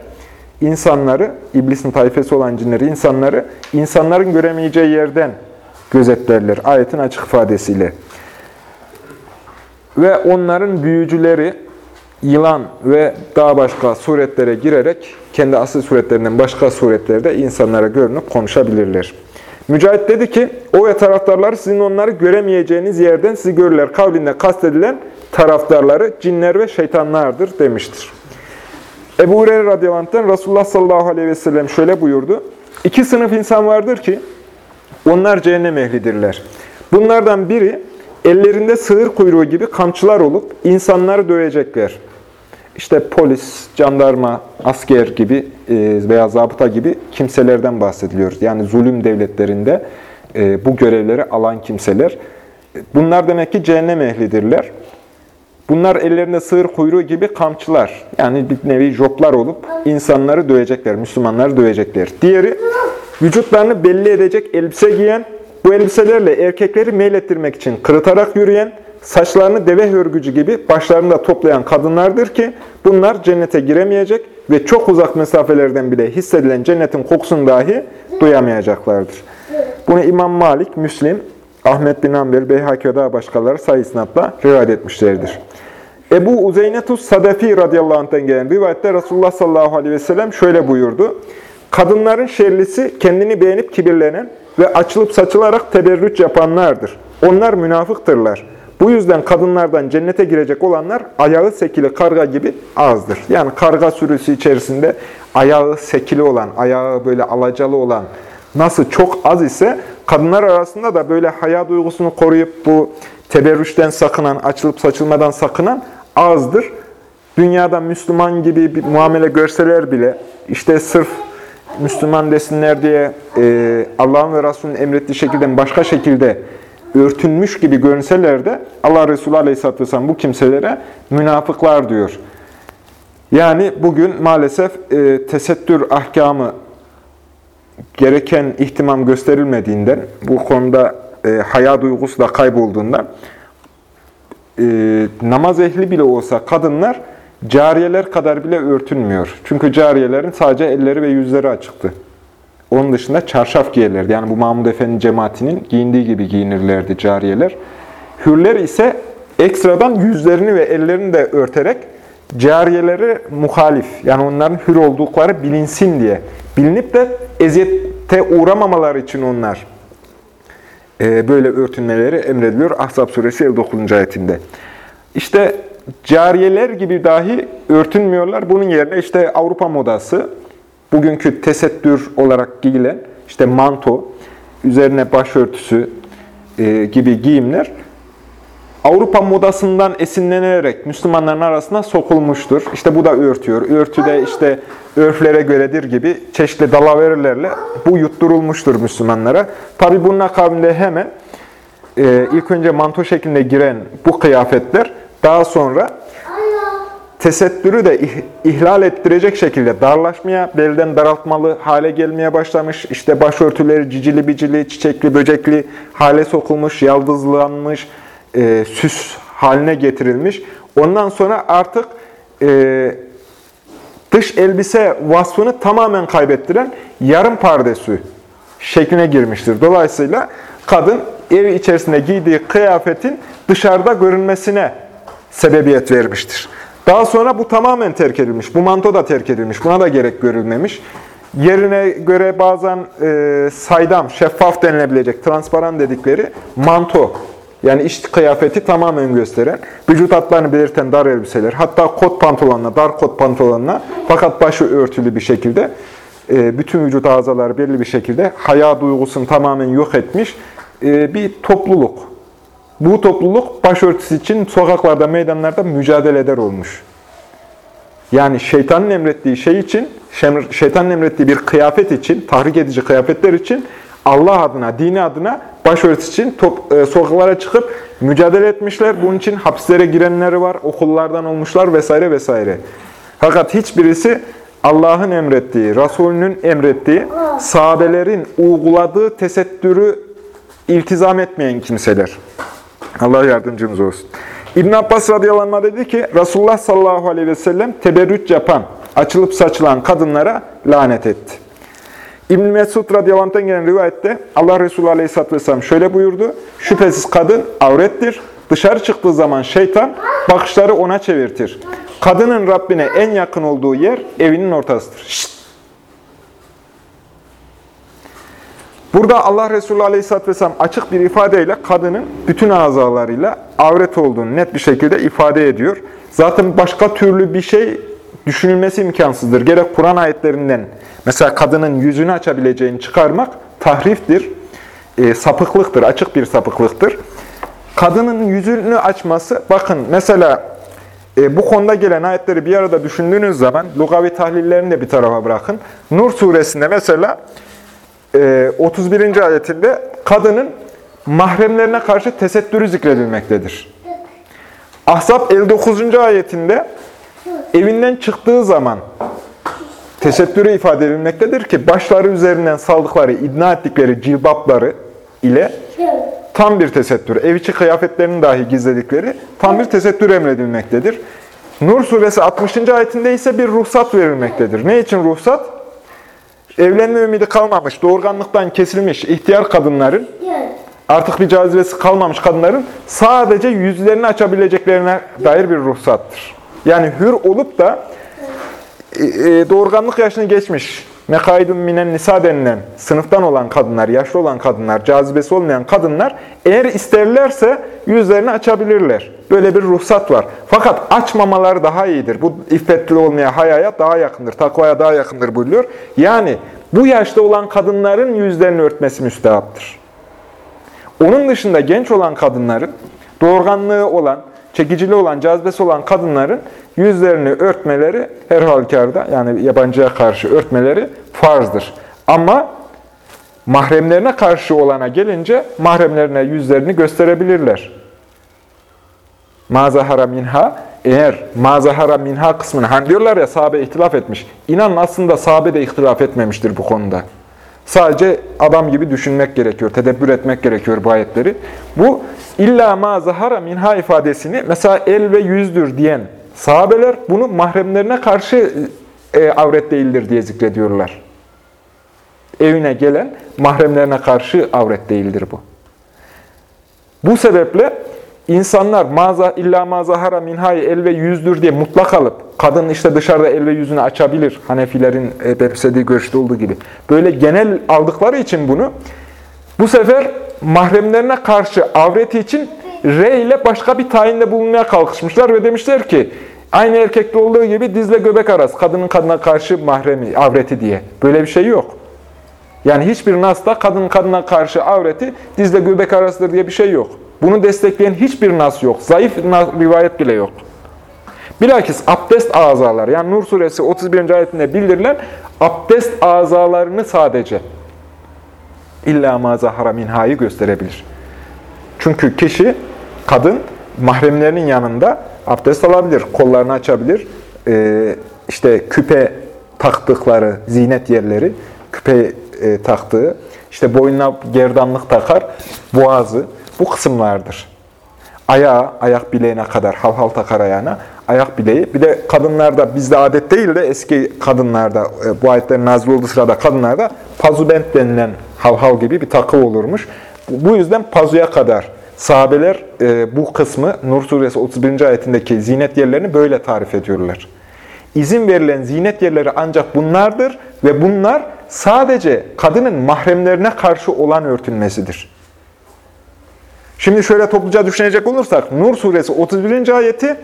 insanları, iblisin tayfesi olan cinleri, insanları insanların göremeyeceği yerden gözetlerler. Ayetin açık ifadesiyle. Ve onların büyücüleri yılan ve daha başka suretlere girerek kendi asıl suretlerinden başka suretlerde insanlara görünüp konuşabilirler. Mücahit dedi ki, o ve taraftarları sizin onları göremeyeceğiniz yerden sizi görürler. Kavlinde kastedilen taraftarları cinler ve şeytanlardır demiştir. Ebu Hureyre radıyallahu anh'tan Resulullah sallallahu aleyhi ve sellem şöyle buyurdu. İki sınıf insan vardır ki, onlar cehennem ehlidirler. Bunlardan biri, ellerinde sığır kuyruğu gibi kamçılar olup insanları dövecekler. İşte polis, jandarma, asker gibi e, veya zabıta gibi kimselerden bahsediliyor. Yani zulüm devletlerinde e, bu görevleri alan kimseler. Bunlar demek ki cehennem ehlidirler. Bunlar ellerinde sığır kuyruğu gibi kamçılar. Yani bir nevi joplar olup insanları dövecekler, Müslümanları dövecekler. Diğeri, vücutlarını belli edecek elbise giyen, bu elbiselerle erkekleri meylettirmek için kırıtarak yürüyen, saçlarını deve hörgücü gibi başlarında toplayan kadınlardır ki bunlar cennete giremeyecek ve çok uzak mesafelerden bile hissedilen cennetin kokusunu dahi duyamayacaklardır. Bunu İmam Malik, Müslim, Ahmet bin Amber, Beyhaki ve daha başkaları sayı isnatla rivayet etmişlerdir. Ebu Uzeynetus Sadefi radıyallahu anh'tan gelen rivayette Resulullah sallallahu aleyhi ve sellem şöyle buyurdu. Kadınların şerlisi kendini beğenip kibirlenen ve açılıp saçılarak teberrüç yapanlardır. Onlar münafıktırlar. Bu yüzden kadınlardan cennete girecek olanlar ayağı sekili karga gibi azdır. Yani karga sürüsü içerisinde ayağı sekili olan, ayağı böyle alacalı olan nasıl çok az ise kadınlar arasında da böyle haya duygusunu koruyup bu teberrüşten sakınan, açılıp saçılmadan sakınan azdır. Dünyada Müslüman gibi bir muamele görseler bile işte sırf Müslüman desinler diye e, Allah'ın ve Resulünün emrettiği şekilde başka şekilde örtünmüş gibi görünseler de Allah Resulü Aleyhisselatü Vesselam bu kimselere münafıklar diyor. Yani bugün maalesef e, tesettür ahkamı gereken ihtimam gösterilmediğinden, bu konuda e, haya duygusu da kaybolduğundan, e, namaz ehli bile olsa kadınlar cariyeler kadar bile örtünmüyor. Çünkü cariyelerin sadece elleri ve yüzleri açıktı. Onun dışında çarşaf giyerlerdi. Yani bu Mahmud Efendi cemaatinin giyindiği gibi giyinirlerdi cariyeler. Hürler ise ekstradan yüzlerini ve ellerini de örterek cariyeleri muhalif, yani onların hür oldukları bilinsin diye, bilinip de eziyete uğramamaları için onlar e, böyle örtünmeleri emrediliyor Ahzab suresi 59. ayetinde. İşte cariyeler gibi dahi örtünmüyorlar. Bunun yerine işte Avrupa modası, bugünkü tesettür olarak giyilen işte manto, üzerine başörtüsü e, gibi giyimler Avrupa modasından esinlenerek Müslümanların arasına sokulmuştur. İşte bu da örtüyor. Örtü de işte örflere göredir gibi çeşitli dalaverelerle bu yutturulmuştur Müslümanlara. Tabi bunun akabinde hemen e, ilk önce manto şeklinde giren bu kıyafetler daha sonra tesettürü de ihlal ettirecek şekilde darlaşmaya, belden daraltmalı hale gelmeye başlamış. İşte başörtüleri cicili bicili, çiçekli böcekli hale sokulmuş, yaldızlanmış, e, süs haline getirilmiş. Ondan sonra artık e, dış elbise vasfını tamamen kaybettiren yarım pardesü şekline girmiştir. Dolayısıyla kadın ev içerisinde giydiği kıyafetin dışarıda görünmesine sebebiyet vermiştir. Daha sonra bu tamamen terk edilmiş. Bu manto da terk edilmiş. Buna da gerek görülmemiş. Yerine göre bazen e, saydam, şeffaf denilebilecek, transparan dedikleri manto yani iş kıyafeti tamamen gösteren, vücut hatlarını belirten dar elbiseler, hatta kot pantolonla, dar kot pantolonla fakat başı örtülü bir şekilde e, bütün vücut azaları belli bir şekilde haya duygusunu tamamen yok etmiş e, bir topluluk. Bu topluluk başörtüsü için sokaklarda, meydanlarda mücadele eder olmuş. Yani şeytanın emrettiği şey için, şeytanın emrettiği bir kıyafet için, tahrik edici kıyafetler için Allah adına, dini adına başörtüsü için top, e, sokaklara çıkıp mücadele etmişler. Bunun için hapislere girenleri var, okullardan olmuşlar vesaire vesaire. Fakat hiçbirisi Allah'ın emrettiği, Resulünün emrettiği, sahabelerin uyguladığı tesettürü iltizam etmeyen kimseler. Allah yardımcımız olsun. İbn Abbas radıyallahu anh dedi ki, Resulullah sallallahu aleyhi ve sellem teberrüt yapan, açılıp saçılan kadınlara lanet etti. İbn Mesud radıyallahu anh'tan gelen rivayette Allah Resulü aleyhisselatü vesselam şöyle buyurdu. Şüphesiz kadın avrettir. Dışarı çıktığı zaman şeytan bakışları ona çevirtir. Kadının Rabbine en yakın olduğu yer evinin ortasıdır. Şşt! Burada Allah Resulü Aleyhisselatü Vesselam açık bir ifadeyle kadının bütün azalarıyla avret olduğunu net bir şekilde ifade ediyor. Zaten başka türlü bir şey düşünülmesi imkansızdır. Gerek Kur'an ayetlerinden mesela kadının yüzünü açabileceğini çıkarmak tahriftir, e, sapıklıktır, açık bir sapıklıktır. Kadının yüzünü açması, bakın mesela e, bu konuda gelen ayetleri bir arada düşündüğünüz zaman, lugavi tahlillerini de bir tarafa bırakın. Nur suresinde mesela e, 31. ayetinde kadının mahremlerine karşı tesettürü zikredilmektedir. Ahzab 59. ayetinde evinden çıktığı zaman tesettürü ifade edilmektedir ki başları üzerinden saldıkları, idna ettikleri cilbapları ile tam bir tesettür, ev içi kıyafetlerini dahi gizledikleri tam bir tesettür emredilmektedir. Nur suresi 60. ayetinde ise bir ruhsat verilmektedir. Ne için ruhsat? Evlenme ümidi kalmamış, doğurganlıktan kesilmiş ihtiyar kadınların, artık bir cazibesi kalmamış kadınların sadece yüzlerini açabileceklerine dair bir ruhsattır. Yani hür olup da e, e, doğurganlık yaşını geçmiş, mekaidun minen nisa denilen sınıftan olan kadınlar, yaşlı olan kadınlar, cazibesi olmayan kadınlar eğer isterlerse yüzlerini açabilirler. Böyle bir ruhsat var. Fakat açmamaları daha iyidir. Bu iffetli olmaya, hayaya daha yakındır, takvaya daha yakındır buyuruyor. Yani bu yaşta olan kadınların yüzlerini örtmesi müstehaptır. Onun dışında genç olan kadınların, doğurganlığı olan, çekicili olan, cazibesi olan kadınların yüzlerini örtmeleri her halükarda yani yabancıya karşı örtmeleri farzdır. Ama mahremlerine karşı olana gelince mahremlerine yüzlerini gösterebilirler. Mazahara minha eğer mazahara minha kısmını hani diyorlar ya sahabe ihtilaf etmiş. İnanın aslında sahabe de ihtilaf etmemiştir bu konuda. Sadece adam gibi düşünmek gerekiyor, tedebbür etmek gerekiyor bu ayetleri. Bu illa ma minha ifadesini mesela el ve yüzdür diyen Sahabeler bunu mahremlerine karşı e, avret değildir diye zikrediyorlar. Evine gelen mahremlerine karşı avret değildir bu. Bu sebeple insanlar maza illa mazahara minhayı el ve yüzdür diye mutlak alıp kadın işte dışarıda el ve yüzünü açabilir. Hanefilerin e, benimsediği görüşte olduğu gibi. Böyle genel aldıkları için bunu bu sefer mahremlerine karşı avreti için re ile başka bir tayinde bulunmaya kalkışmışlar ve demişler ki aynı erkekte olduğu gibi dizle göbek arası kadının kadına karşı mahremi, avreti diye. Böyle bir şey yok. Yani hiçbir nasta kadının kadına karşı avreti dizle göbek arasıdır diye bir şey yok. Bunu destekleyen hiçbir nas yok. Zayıf rivayet bile yok. Bilakis abdest azaları, yani Nur suresi 31. ayetinde bildirilen abdest azalarını sadece illa ma zahara minhayı gösterebilir. Çünkü kişi, kadın mahremlerinin yanında abdest alabilir, kollarını açabilir, ee, işte küpe taktıkları zinet yerleri, küpe e, taktığı, işte boynuna gerdanlık takar, boğazı, bu kısımlardır. Ayağı, ayak bileğine kadar, halhal takar ayağına, ayak bileği. Bir de kadınlarda, bizde adet değil de eski kadınlarda, e, bu ayetlerin nazil olduğu sırada kadınlarda pazubent denilen halhal gibi bir takı olurmuş. Bu yüzden pazuya kadar sahabeler e, bu kısmı Nur suresi 31. ayetindeki zinet yerlerini böyle tarif ediyorlar. İzin verilen zinet yerleri ancak bunlardır ve bunlar sadece kadının mahremlerine karşı olan örtünmesidir. Şimdi şöyle topluca düşünecek olursak, Nur suresi 31. ayeti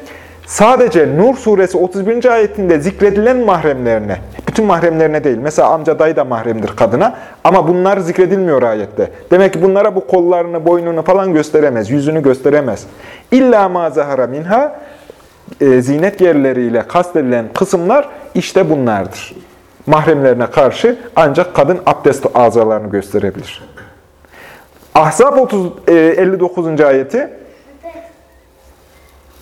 sadece Nur suresi 31. ayetinde zikredilen mahremlerine, bütün mahremlerine değil, mesela amca dayı da mahremdir kadına ama bunlar zikredilmiyor ayette. Demek ki bunlara bu kollarını, boynunu falan gösteremez, yüzünü gösteremez. İlla ma minha, e, zinet yerleriyle kastedilen kısımlar işte bunlardır. Mahremlerine karşı ancak kadın abdest azalarını gösterebilir. Ahzab 30, e, 59. ayeti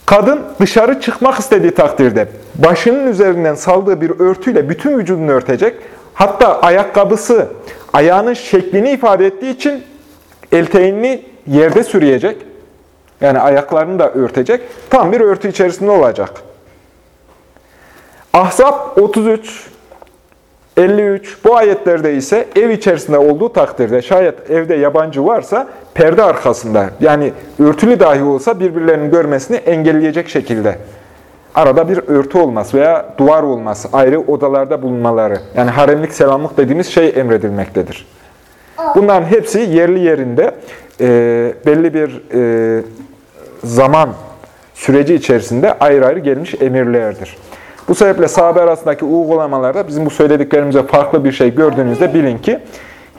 Kadın dışarı çıkmak istediği takdirde başının üzerinden saldığı bir örtüyle bütün vücudunu örtecek. Hatta ayakkabısı ayağının şeklini ifade ettiği için elteğini yerde sürüyecek. Yani ayaklarını da örtecek. Tam bir örtü içerisinde olacak. Ahzab 33, 53 bu ayetlerde ise ev içerisinde olduğu takdirde şayet evde yabancı varsa perde arkasında yani örtülü dahi olsa birbirlerinin görmesini engelleyecek şekilde arada bir örtü olması veya duvar olması, ayrı odalarda bulunmaları yani haremlik selamlık dediğimiz şey emredilmektedir. Bunların hepsi yerli yerinde e, belli bir e, zaman süreci içerisinde ayrı ayrı gelmiş emirlerdir. Bu sebeple sahabe arasındaki uygulamalarda bizim bu söylediklerimize farklı bir şey gördüğünüzde bilin ki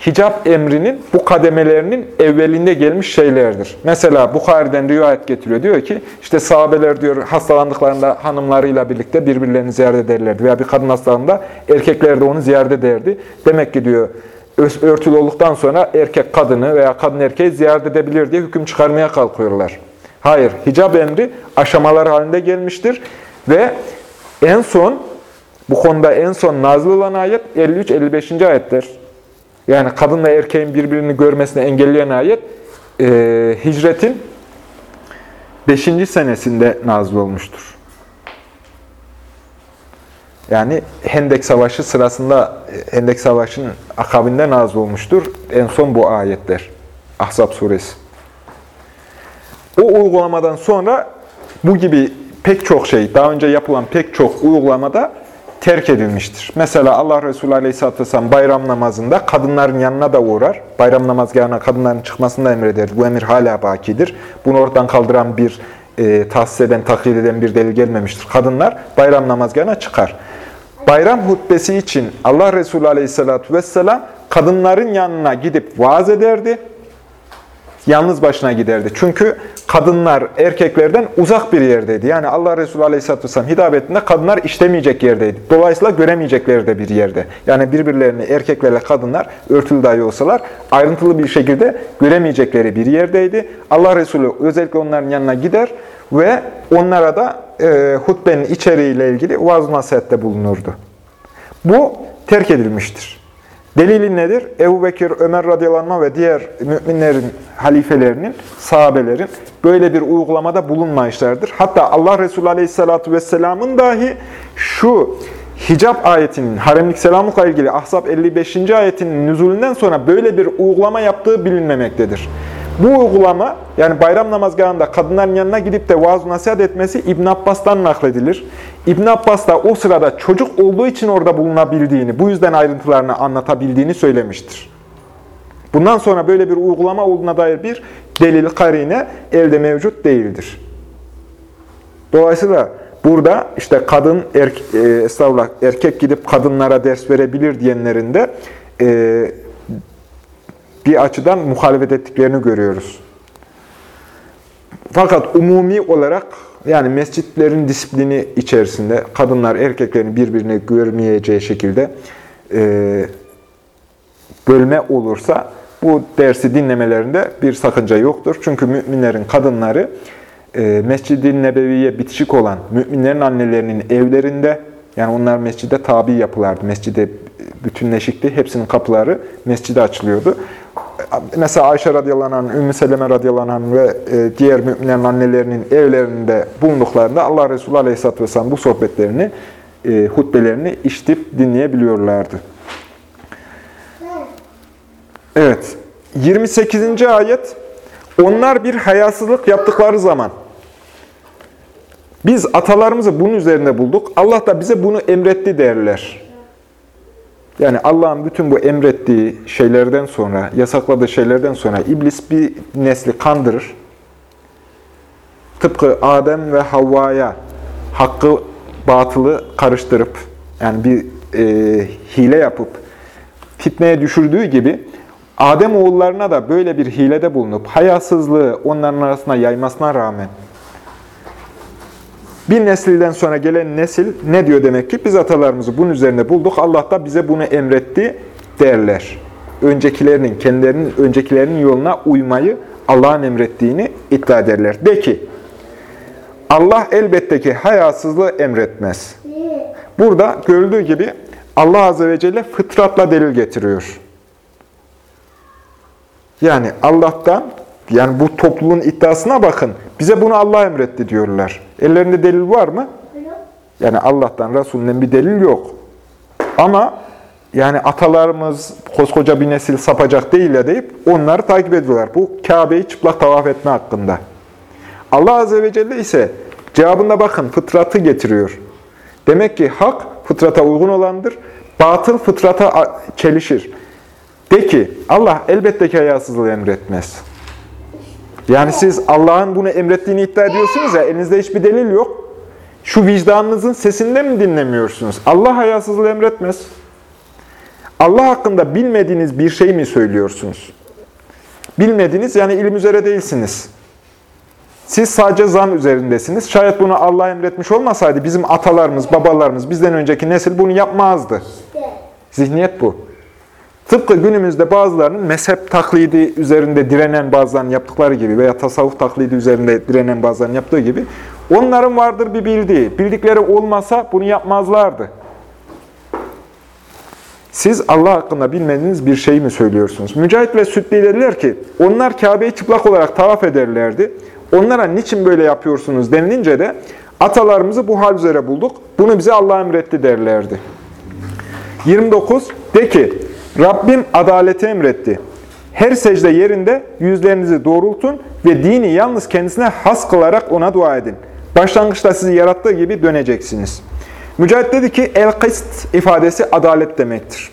hicap emrinin bu kademelerinin evvelinde gelmiş şeylerdir. Mesela Bukhari'den rivayet getiriyor. Diyor ki işte sahabeler diyor hastalandıklarında hanımlarıyla birlikte birbirlerini ziyaret ederlerdi. Veya bir kadın hastalandığında erkekler de onu ziyaret ederdi. Demek ki diyor örtülü olduktan sonra erkek kadını veya kadın erkeği ziyaret edebilir diye hüküm çıkarmaya kalkıyorlar. Hayır, hicap emri aşamalar halinde gelmiştir ve en son, bu konuda en son nazil olan ayet 53-55. ayetler. Yani kadınla erkeğin birbirini görmesini engelleyen ayet e, hicretin 5. senesinde nazil olmuştur. Yani Hendek Savaşı sırasında, Hendek Savaşı'nın akabinde nazil olmuştur. En son bu ayetler. Ahzab suresi. O uygulamadan sonra bu gibi pek çok şey, daha önce yapılan pek çok uygulamada terk edilmiştir. Mesela Allah Resulü Aleyhisselatü Vesselam bayram namazında kadınların yanına da uğrar. Bayram namazgahına kadınların çıkmasını da emreder. Bu emir hala bakidir. Bunu oradan kaldıran bir, e, tahsis eden, taklit eden bir delil gelmemiştir. Kadınlar bayram namazgahına çıkar. Bayram hutbesi için Allah Resulü Aleyhisselatü Vesselam kadınların yanına gidip vaaz ederdi yalnız başına giderdi. Çünkü kadınlar erkeklerden uzak bir yerdeydi. Yani Allah Resulü Aleyhisselatü Vesselam hitabetinde kadınlar işlemeyecek yerdeydi. Dolayısıyla göremeyecekleri de bir yerde. Yani birbirlerini erkeklerle kadınlar örtülü dahi olsalar ayrıntılı bir şekilde göremeyecekleri bir yerdeydi. Allah Resulü özellikle onların yanına gider ve onlara da e, hutbenin içeriğiyle ilgili vaaz nasihette bulunurdu. Bu terk edilmiştir. Delili nedir? Ebu Bekir, Ömer radıyallahu anh ve diğer müminlerin, halifelerinin, sahabelerin böyle bir uygulamada bulunmayışlardır. Hatta Allah Resulü aleyhissalatu vesselamın dahi şu hicap ayetinin, haremlik selamlıkla ilgili Ahzab 55. ayetinin nüzulünden sonra böyle bir uygulama yaptığı bilinmemektedir. Bu uygulama, yani bayram namazgahında kadınların yanına gidip de vaaz nasihat etmesi İbn Abbas'tan nakledilir. İbn Abbas da o sırada çocuk olduğu için orada bulunabildiğini, bu yüzden ayrıntılarını anlatabildiğini söylemiştir. Bundan sonra böyle bir uygulama olduğuna dair bir delil, karine elde mevcut değildir. Dolayısıyla burada işte kadın, erke, e, erkek gidip kadınlara ders verebilir diyenlerin de e, bir açıdan muhalefet ettiklerini görüyoruz. Fakat umumi olarak yani mescitlerin disiplini içerisinde kadınlar erkeklerin birbirini görmeyeceği şekilde e, bölme olursa bu dersi dinlemelerinde bir sakınca yoktur. Çünkü müminlerin kadınları e, Mescid-i Nebevi'ye bitişik olan müminlerin annelerinin evlerinde yani onlar mescide tabi yapılardı. Mescide bütünleşikti. Hepsinin kapıları mescide açılıyordu. Mesela Ayşe radıyallahu anh, Ümmü Seleme radıyallahu anh ve e, diğer müminlerin annelerinin evlerinde bulunduklarında Allah Resulü aleyhisselatü vesselam bu sohbetlerini, e, hutbelerini işitip dinleyebiliyorlardı. Evet, 28. ayet, onlar bir hayasızlık yaptıkları zaman, biz atalarımızı bunun üzerinde bulduk, Allah da bize bunu emretti derler. Yani Allah'ın bütün bu emrettiği şeylerden sonra, yasakladığı şeylerden sonra iblis bir nesli kandırır. Tıpkı Adem ve Havva'ya hakkı batılı karıştırıp, yani bir e, hile yapıp fitneye düşürdüğü gibi, Adem oğullarına da böyle bir hilede bulunup, hayasızlığı onların arasına yaymasına rağmen, bir nesilden sonra gelen nesil ne diyor demek ki? Biz atalarımızı bunun üzerine bulduk. Allah da bize bunu emretti derler. Öncekilerinin, kendilerinin öncekilerinin yoluna uymayı Allah'ın emrettiğini iddia ederler. De ki, Allah elbette ki hayasızlığı emretmez. Burada görüldüğü gibi Allah Azze ve Celle fıtratla delil getiriyor. Yani Allah'tan yani bu topluluğun iddiasına bakın. Bize bunu Allah emretti diyorlar. Ellerinde delil var mı? Yani Allah'tan, Resulünden bir delil yok. Ama yani atalarımız koskoca bir nesil sapacak değil ya deyip onları takip ediyorlar. Bu Kabe'yi çıplak tavaf etme hakkında. Allah Azze ve Celle ise cevabında bakın fıtratı getiriyor. Demek ki hak fıtrata uygun olandır. Batıl fıtrata çelişir. De ki Allah elbette ki hayasızlığı emretmez. Yani siz Allah'ın bunu emrettiğini iddia ediyorsunuz ya, elinizde hiçbir delil yok. Şu vicdanınızın sesinden mi dinlemiyorsunuz? Allah hayasızlığı emretmez. Allah hakkında bilmediğiniz bir şey mi söylüyorsunuz? Bilmediğiniz yani ilim üzere değilsiniz. Siz sadece zan üzerindesiniz. Şayet bunu Allah emretmiş olmasaydı bizim atalarımız, babalarımız, bizden önceki nesil bunu yapmazdı. Zihniyet bu. Tıpkı günümüzde bazılarının mezhep taklidi üzerinde direnen bazılarının yaptıkları gibi veya tasavvuf taklidi üzerinde direnen bazılarının yaptığı gibi onların vardır bir bildiği. Bildikleri olmasa bunu yapmazlardı. Siz Allah hakkında bilmediğiniz bir şey mi söylüyorsunuz? Mücahit ve Süddi dediler ki, onlar Kabe'yi çıplak olarak tavaf ederlerdi. Onlara niçin böyle yapıyorsunuz denilince de, atalarımızı bu hal üzere bulduk, bunu bize Allah emretti derlerdi. 29. De ki, Rabbim adaleti emretti. Her secde yerinde yüzlerinizi doğrultun ve dini yalnız kendisine has kılarak ona dua edin. Başlangıçta sizi yarattığı gibi döneceksiniz. Mücahit dedi ki el-kist ifadesi adalet demektir.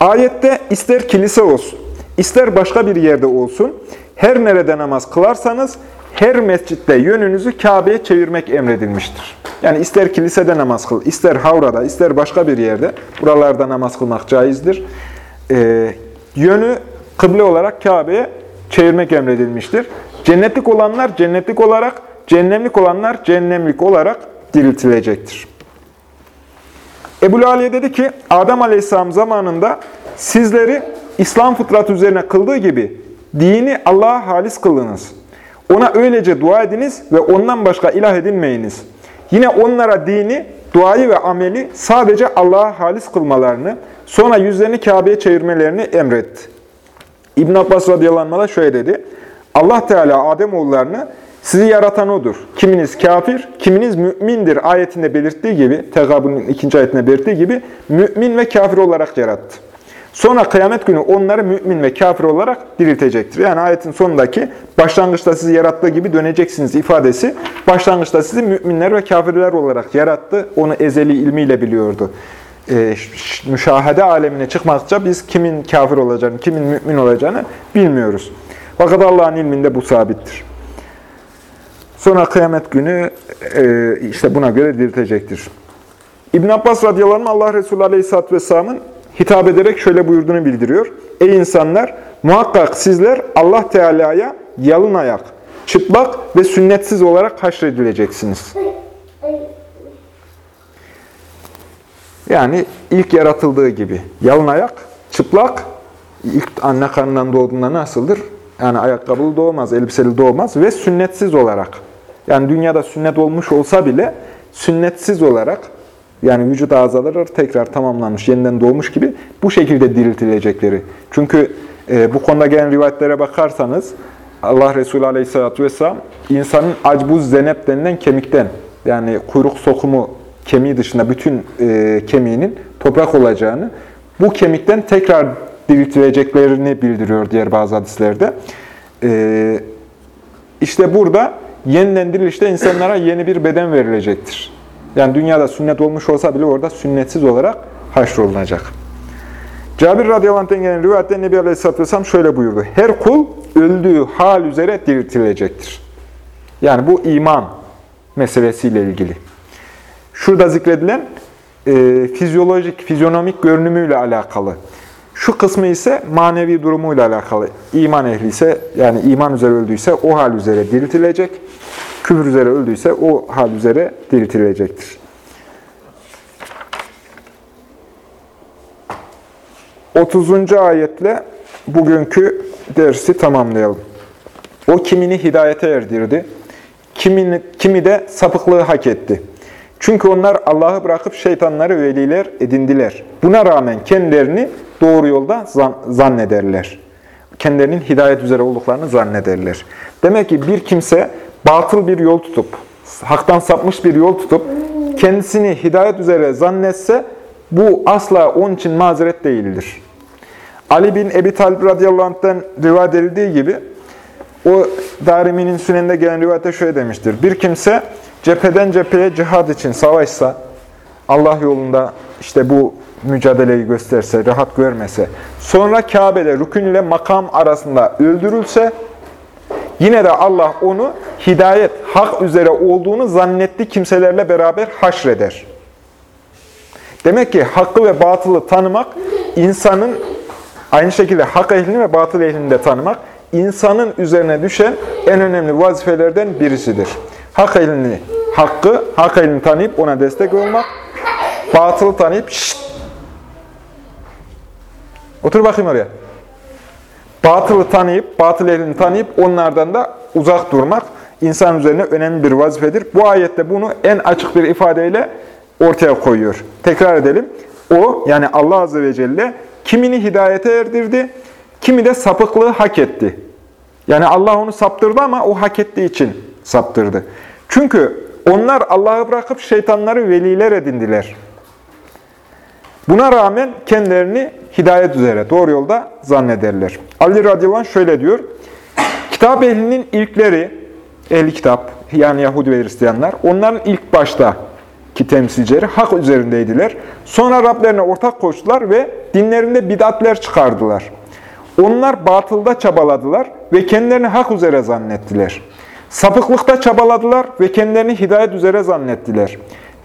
Ayette ister kilise olsun, ister başka bir yerde olsun, her nerede namaz kılarsanız her mescitte yönünüzü Kabe'ye çevirmek emredilmiştir. Yani ister kilisede namaz kıl, ister havrada, ister başka bir yerde buralarda namaz kılmak caizdir. Ee, yönü kıble olarak Kabe'ye çevirmek emredilmiştir. Cennetlik olanlar cennetlik olarak, cehennemlik olanlar cehennemlik olarak diriltilecektir. Ebu Aliye dedi ki, Adem Aleyhisselam zamanında sizleri İslam fıtratı üzerine kıldığı gibi dini Allah'a halis kılınız. Ona öylece dua ediniz ve ondan başka ilah edinmeyiniz. Yine onlara dini, duayı ve ameli sadece Allah'a halis kılmalarını, Sonra yüzlerini Kabe'ye çevirmelerini emretti. İbn Abbas radıyallahu anh şöyle dedi. Allah Teala Adem oğullarını sizi yaratan odur. Kiminiz kafir, kiminiz mümindir ayetinde belirttiği gibi, Tegabun'un ikinci ayetinde belirttiği gibi mümin ve kafir olarak yarattı. Sonra kıyamet günü onları mümin ve kafir olarak diriltecektir. Yani ayetin sonundaki başlangıçta sizi yarattığı gibi döneceksiniz ifadesi, başlangıçta sizi müminler ve kafirler olarak yarattı. Onu ezeli ilmiyle biliyordu. Ee, müşahede alemine çıkmakça biz kimin kafir olacağını, kimin mümin olacağını bilmiyoruz. Fakat Allah'ın ilminde bu sabittir. Sonra kıyamet günü e, işte buna göre diriltecektir. İbn Abbas radıyallahu anh Allah Resulü aleyhisselatü vesselamın hitap ederek şöyle buyurduğunu bildiriyor. Ey insanlar! Muhakkak sizler Allah Teala'ya yalın ayak, çıplak ve sünnetsiz olarak haşredileceksiniz. Yani ilk yaratıldığı gibi. Yalın ayak, çıplak, ilk anne karnından doğduğunda nasıldır? Yani ayakkabılı doğmaz, elbiseli doğmaz ve sünnetsiz olarak. Yani dünyada sünnet olmuş olsa bile sünnetsiz olarak yani vücut azaları tekrar tamamlanmış, yeniden doğmuş gibi bu şekilde diriltilecekleri. Çünkü e, bu konuda gelen rivayetlere bakarsanız Allah Resulü Aleyhisselatü Vesselam insanın acbuz zenep denilen kemikten yani kuyruk sokumu kemiği dışında bütün e, kemiğinin toprak olacağını, bu kemikten tekrar diriltileceklerini bildiriyor diğer bazı hadislerde. E, işte burada yeniden dirilişte insanlara yeni bir beden verilecektir. Yani dünyada sünnet olmuş olsa bile orada sünnetsiz olarak haşrolunacak. Cabir radıyallahu anh'ten gelen rivayette Nebi Aleyhisselatü Vesselam şöyle buyurdu. Her kul öldüğü hal üzere diriltilecektir. Yani bu iman meselesiyle ilgili. Şurada zikredilen e, fizyolojik, fizyonomik görünümüyle alakalı. Şu kısmı ise manevi durumuyla alakalı. İman ehli ise, yani iman üzere öldüyse o hal üzere diriltilecek. Küfür üzere öldüyse o hal üzere diriltilecektir. 30. ayetle bugünkü dersi tamamlayalım. O kimini hidayete erdirdi, kimini, kimi de sapıklığı hak etti. Çünkü onlar Allah'ı bırakıp şeytanları veliler edindiler. Buna rağmen kendilerini doğru yolda zannederler. Kendilerinin hidayet üzere olduklarını zannederler. Demek ki bir kimse batıl bir yol tutup, haktan sapmış bir yol tutup, kendisini hidayet üzere zannetse, bu asla onun için mazeret değildir. Ali bin Ebi Talib radıyallahu anh'tan rivayet edildiği gibi, o Darimi'nin süneninde gelen rivayette şöyle demiştir. Bir kimse cepheden cepheye cihad için savaşsa, Allah yolunda işte bu mücadeleyi gösterse, rahat görmese, sonra Kabe'de rükün ile makam arasında öldürülse, yine de Allah onu hidayet, hak üzere olduğunu zannetti kimselerle beraber haşreder. Demek ki hakkı ve batılı tanımak, insanın aynı şekilde hak ehlini ve batıl ehlini de tanımak, insanın üzerine düşen en önemli vazifelerden birisidir. Hak ehlini, hakkı, hak ehlini tanıyıp ona destek olmak, batılı tanıyıp şşt, otur bakayım oraya. Batılı tanıyıp, batıl ehlini tanıyıp onlardan da uzak durmak insan üzerine önemli bir vazifedir. Bu ayette bunu en açık bir ifadeyle ortaya koyuyor. Tekrar edelim. O yani Allah Azze ve Celle kimini hidayete erdirdi, kimi de sapıklığı hak etti. Yani Allah onu saptırdı ama o hak ettiği için saptırdı. Çünkü onlar Allah'ı bırakıp şeytanları veliler edindiler. Buna rağmen kendilerini hidayet üzere, doğru yolda zannederler. Ali radıyallahu anh şöyle diyor. Kitap ehlinin ilkleri, ehli kitap, yani Yahudi ve Hristiyanlar, onların ilk başta ki temsilcileri hak üzerindeydiler. Sonra Rablerine ortak koştular ve dinlerinde bid'atler çıkardılar. Onlar batılda çabaladılar ve kendilerini hak üzere zannettiler. Sapıklıkta çabaladılar ve kendilerini hidayet üzere zannettiler.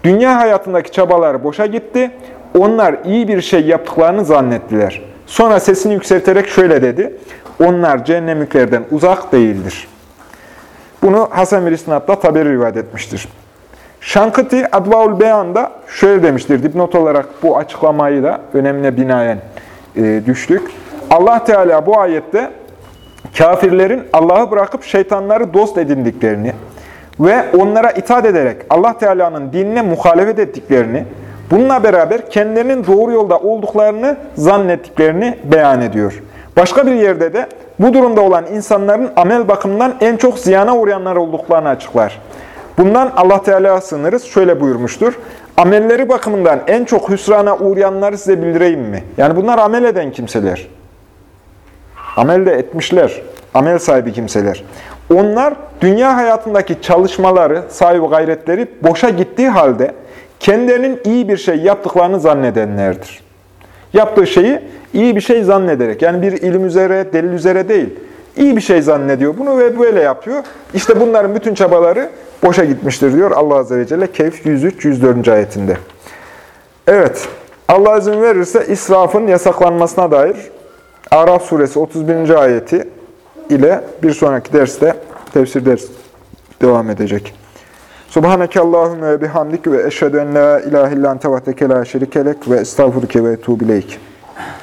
Dünya hayatındaki çabalar boşa gitti. Onlar iyi bir şey yaptıklarını zannettiler. Sonra sesini yükselterek şöyle dedi. Onlar cehennemliklerden uzak değildir. Bunu Hasan bir İsnat'ta tabiri rivayet etmiştir. Şankıti Advaul Beyan'da şöyle demiştir. Dipnot olarak bu açıklamayı da önemine binaen e, düştük. Allah Teala bu ayette kafirlerin Allah'ı bırakıp şeytanları dost edindiklerini ve onlara itaat ederek Allah Teala'nın dinine muhalefet ettiklerini, Bununla beraber kendilerinin doğru yolda olduklarını zannettiklerini beyan ediyor. Başka bir yerde de bu durumda olan insanların amel bakımından en çok ziyana uğrayanlar olduklarını açıklar. Bundan Allah Teala'ya sığınırız. Şöyle buyurmuştur. Amelleri bakımından en çok hüsrana uğrayanları size bildireyim mi? Yani bunlar amel eden kimseler. Amel de etmişler. Amel sahibi kimseler. Onlar dünya hayatındaki çalışmaları, sahibi gayretleri boşa gittiği halde kendilerinin iyi bir şey yaptıklarını zannedenlerdir. Yaptığı şeyi iyi bir şey zannederek, yani bir ilim üzere, delil üzere değil, iyi bir şey zannediyor bunu ve böyle yapıyor. İşte bunların bütün çabaları boşa gitmiştir diyor Allah Azze ve Celle Kehf 103-104. ayetinde. Evet, Allah izin verirse israfın yasaklanmasına dair Araf suresi 31. ayeti ile bir sonraki derste tefsir dersi devam edecek. Subhaneke Allahümme ve bihamdik ve eşhedü en la ilahe illan tevahdeke la şerikelek ve estağfurke ve etubileyk.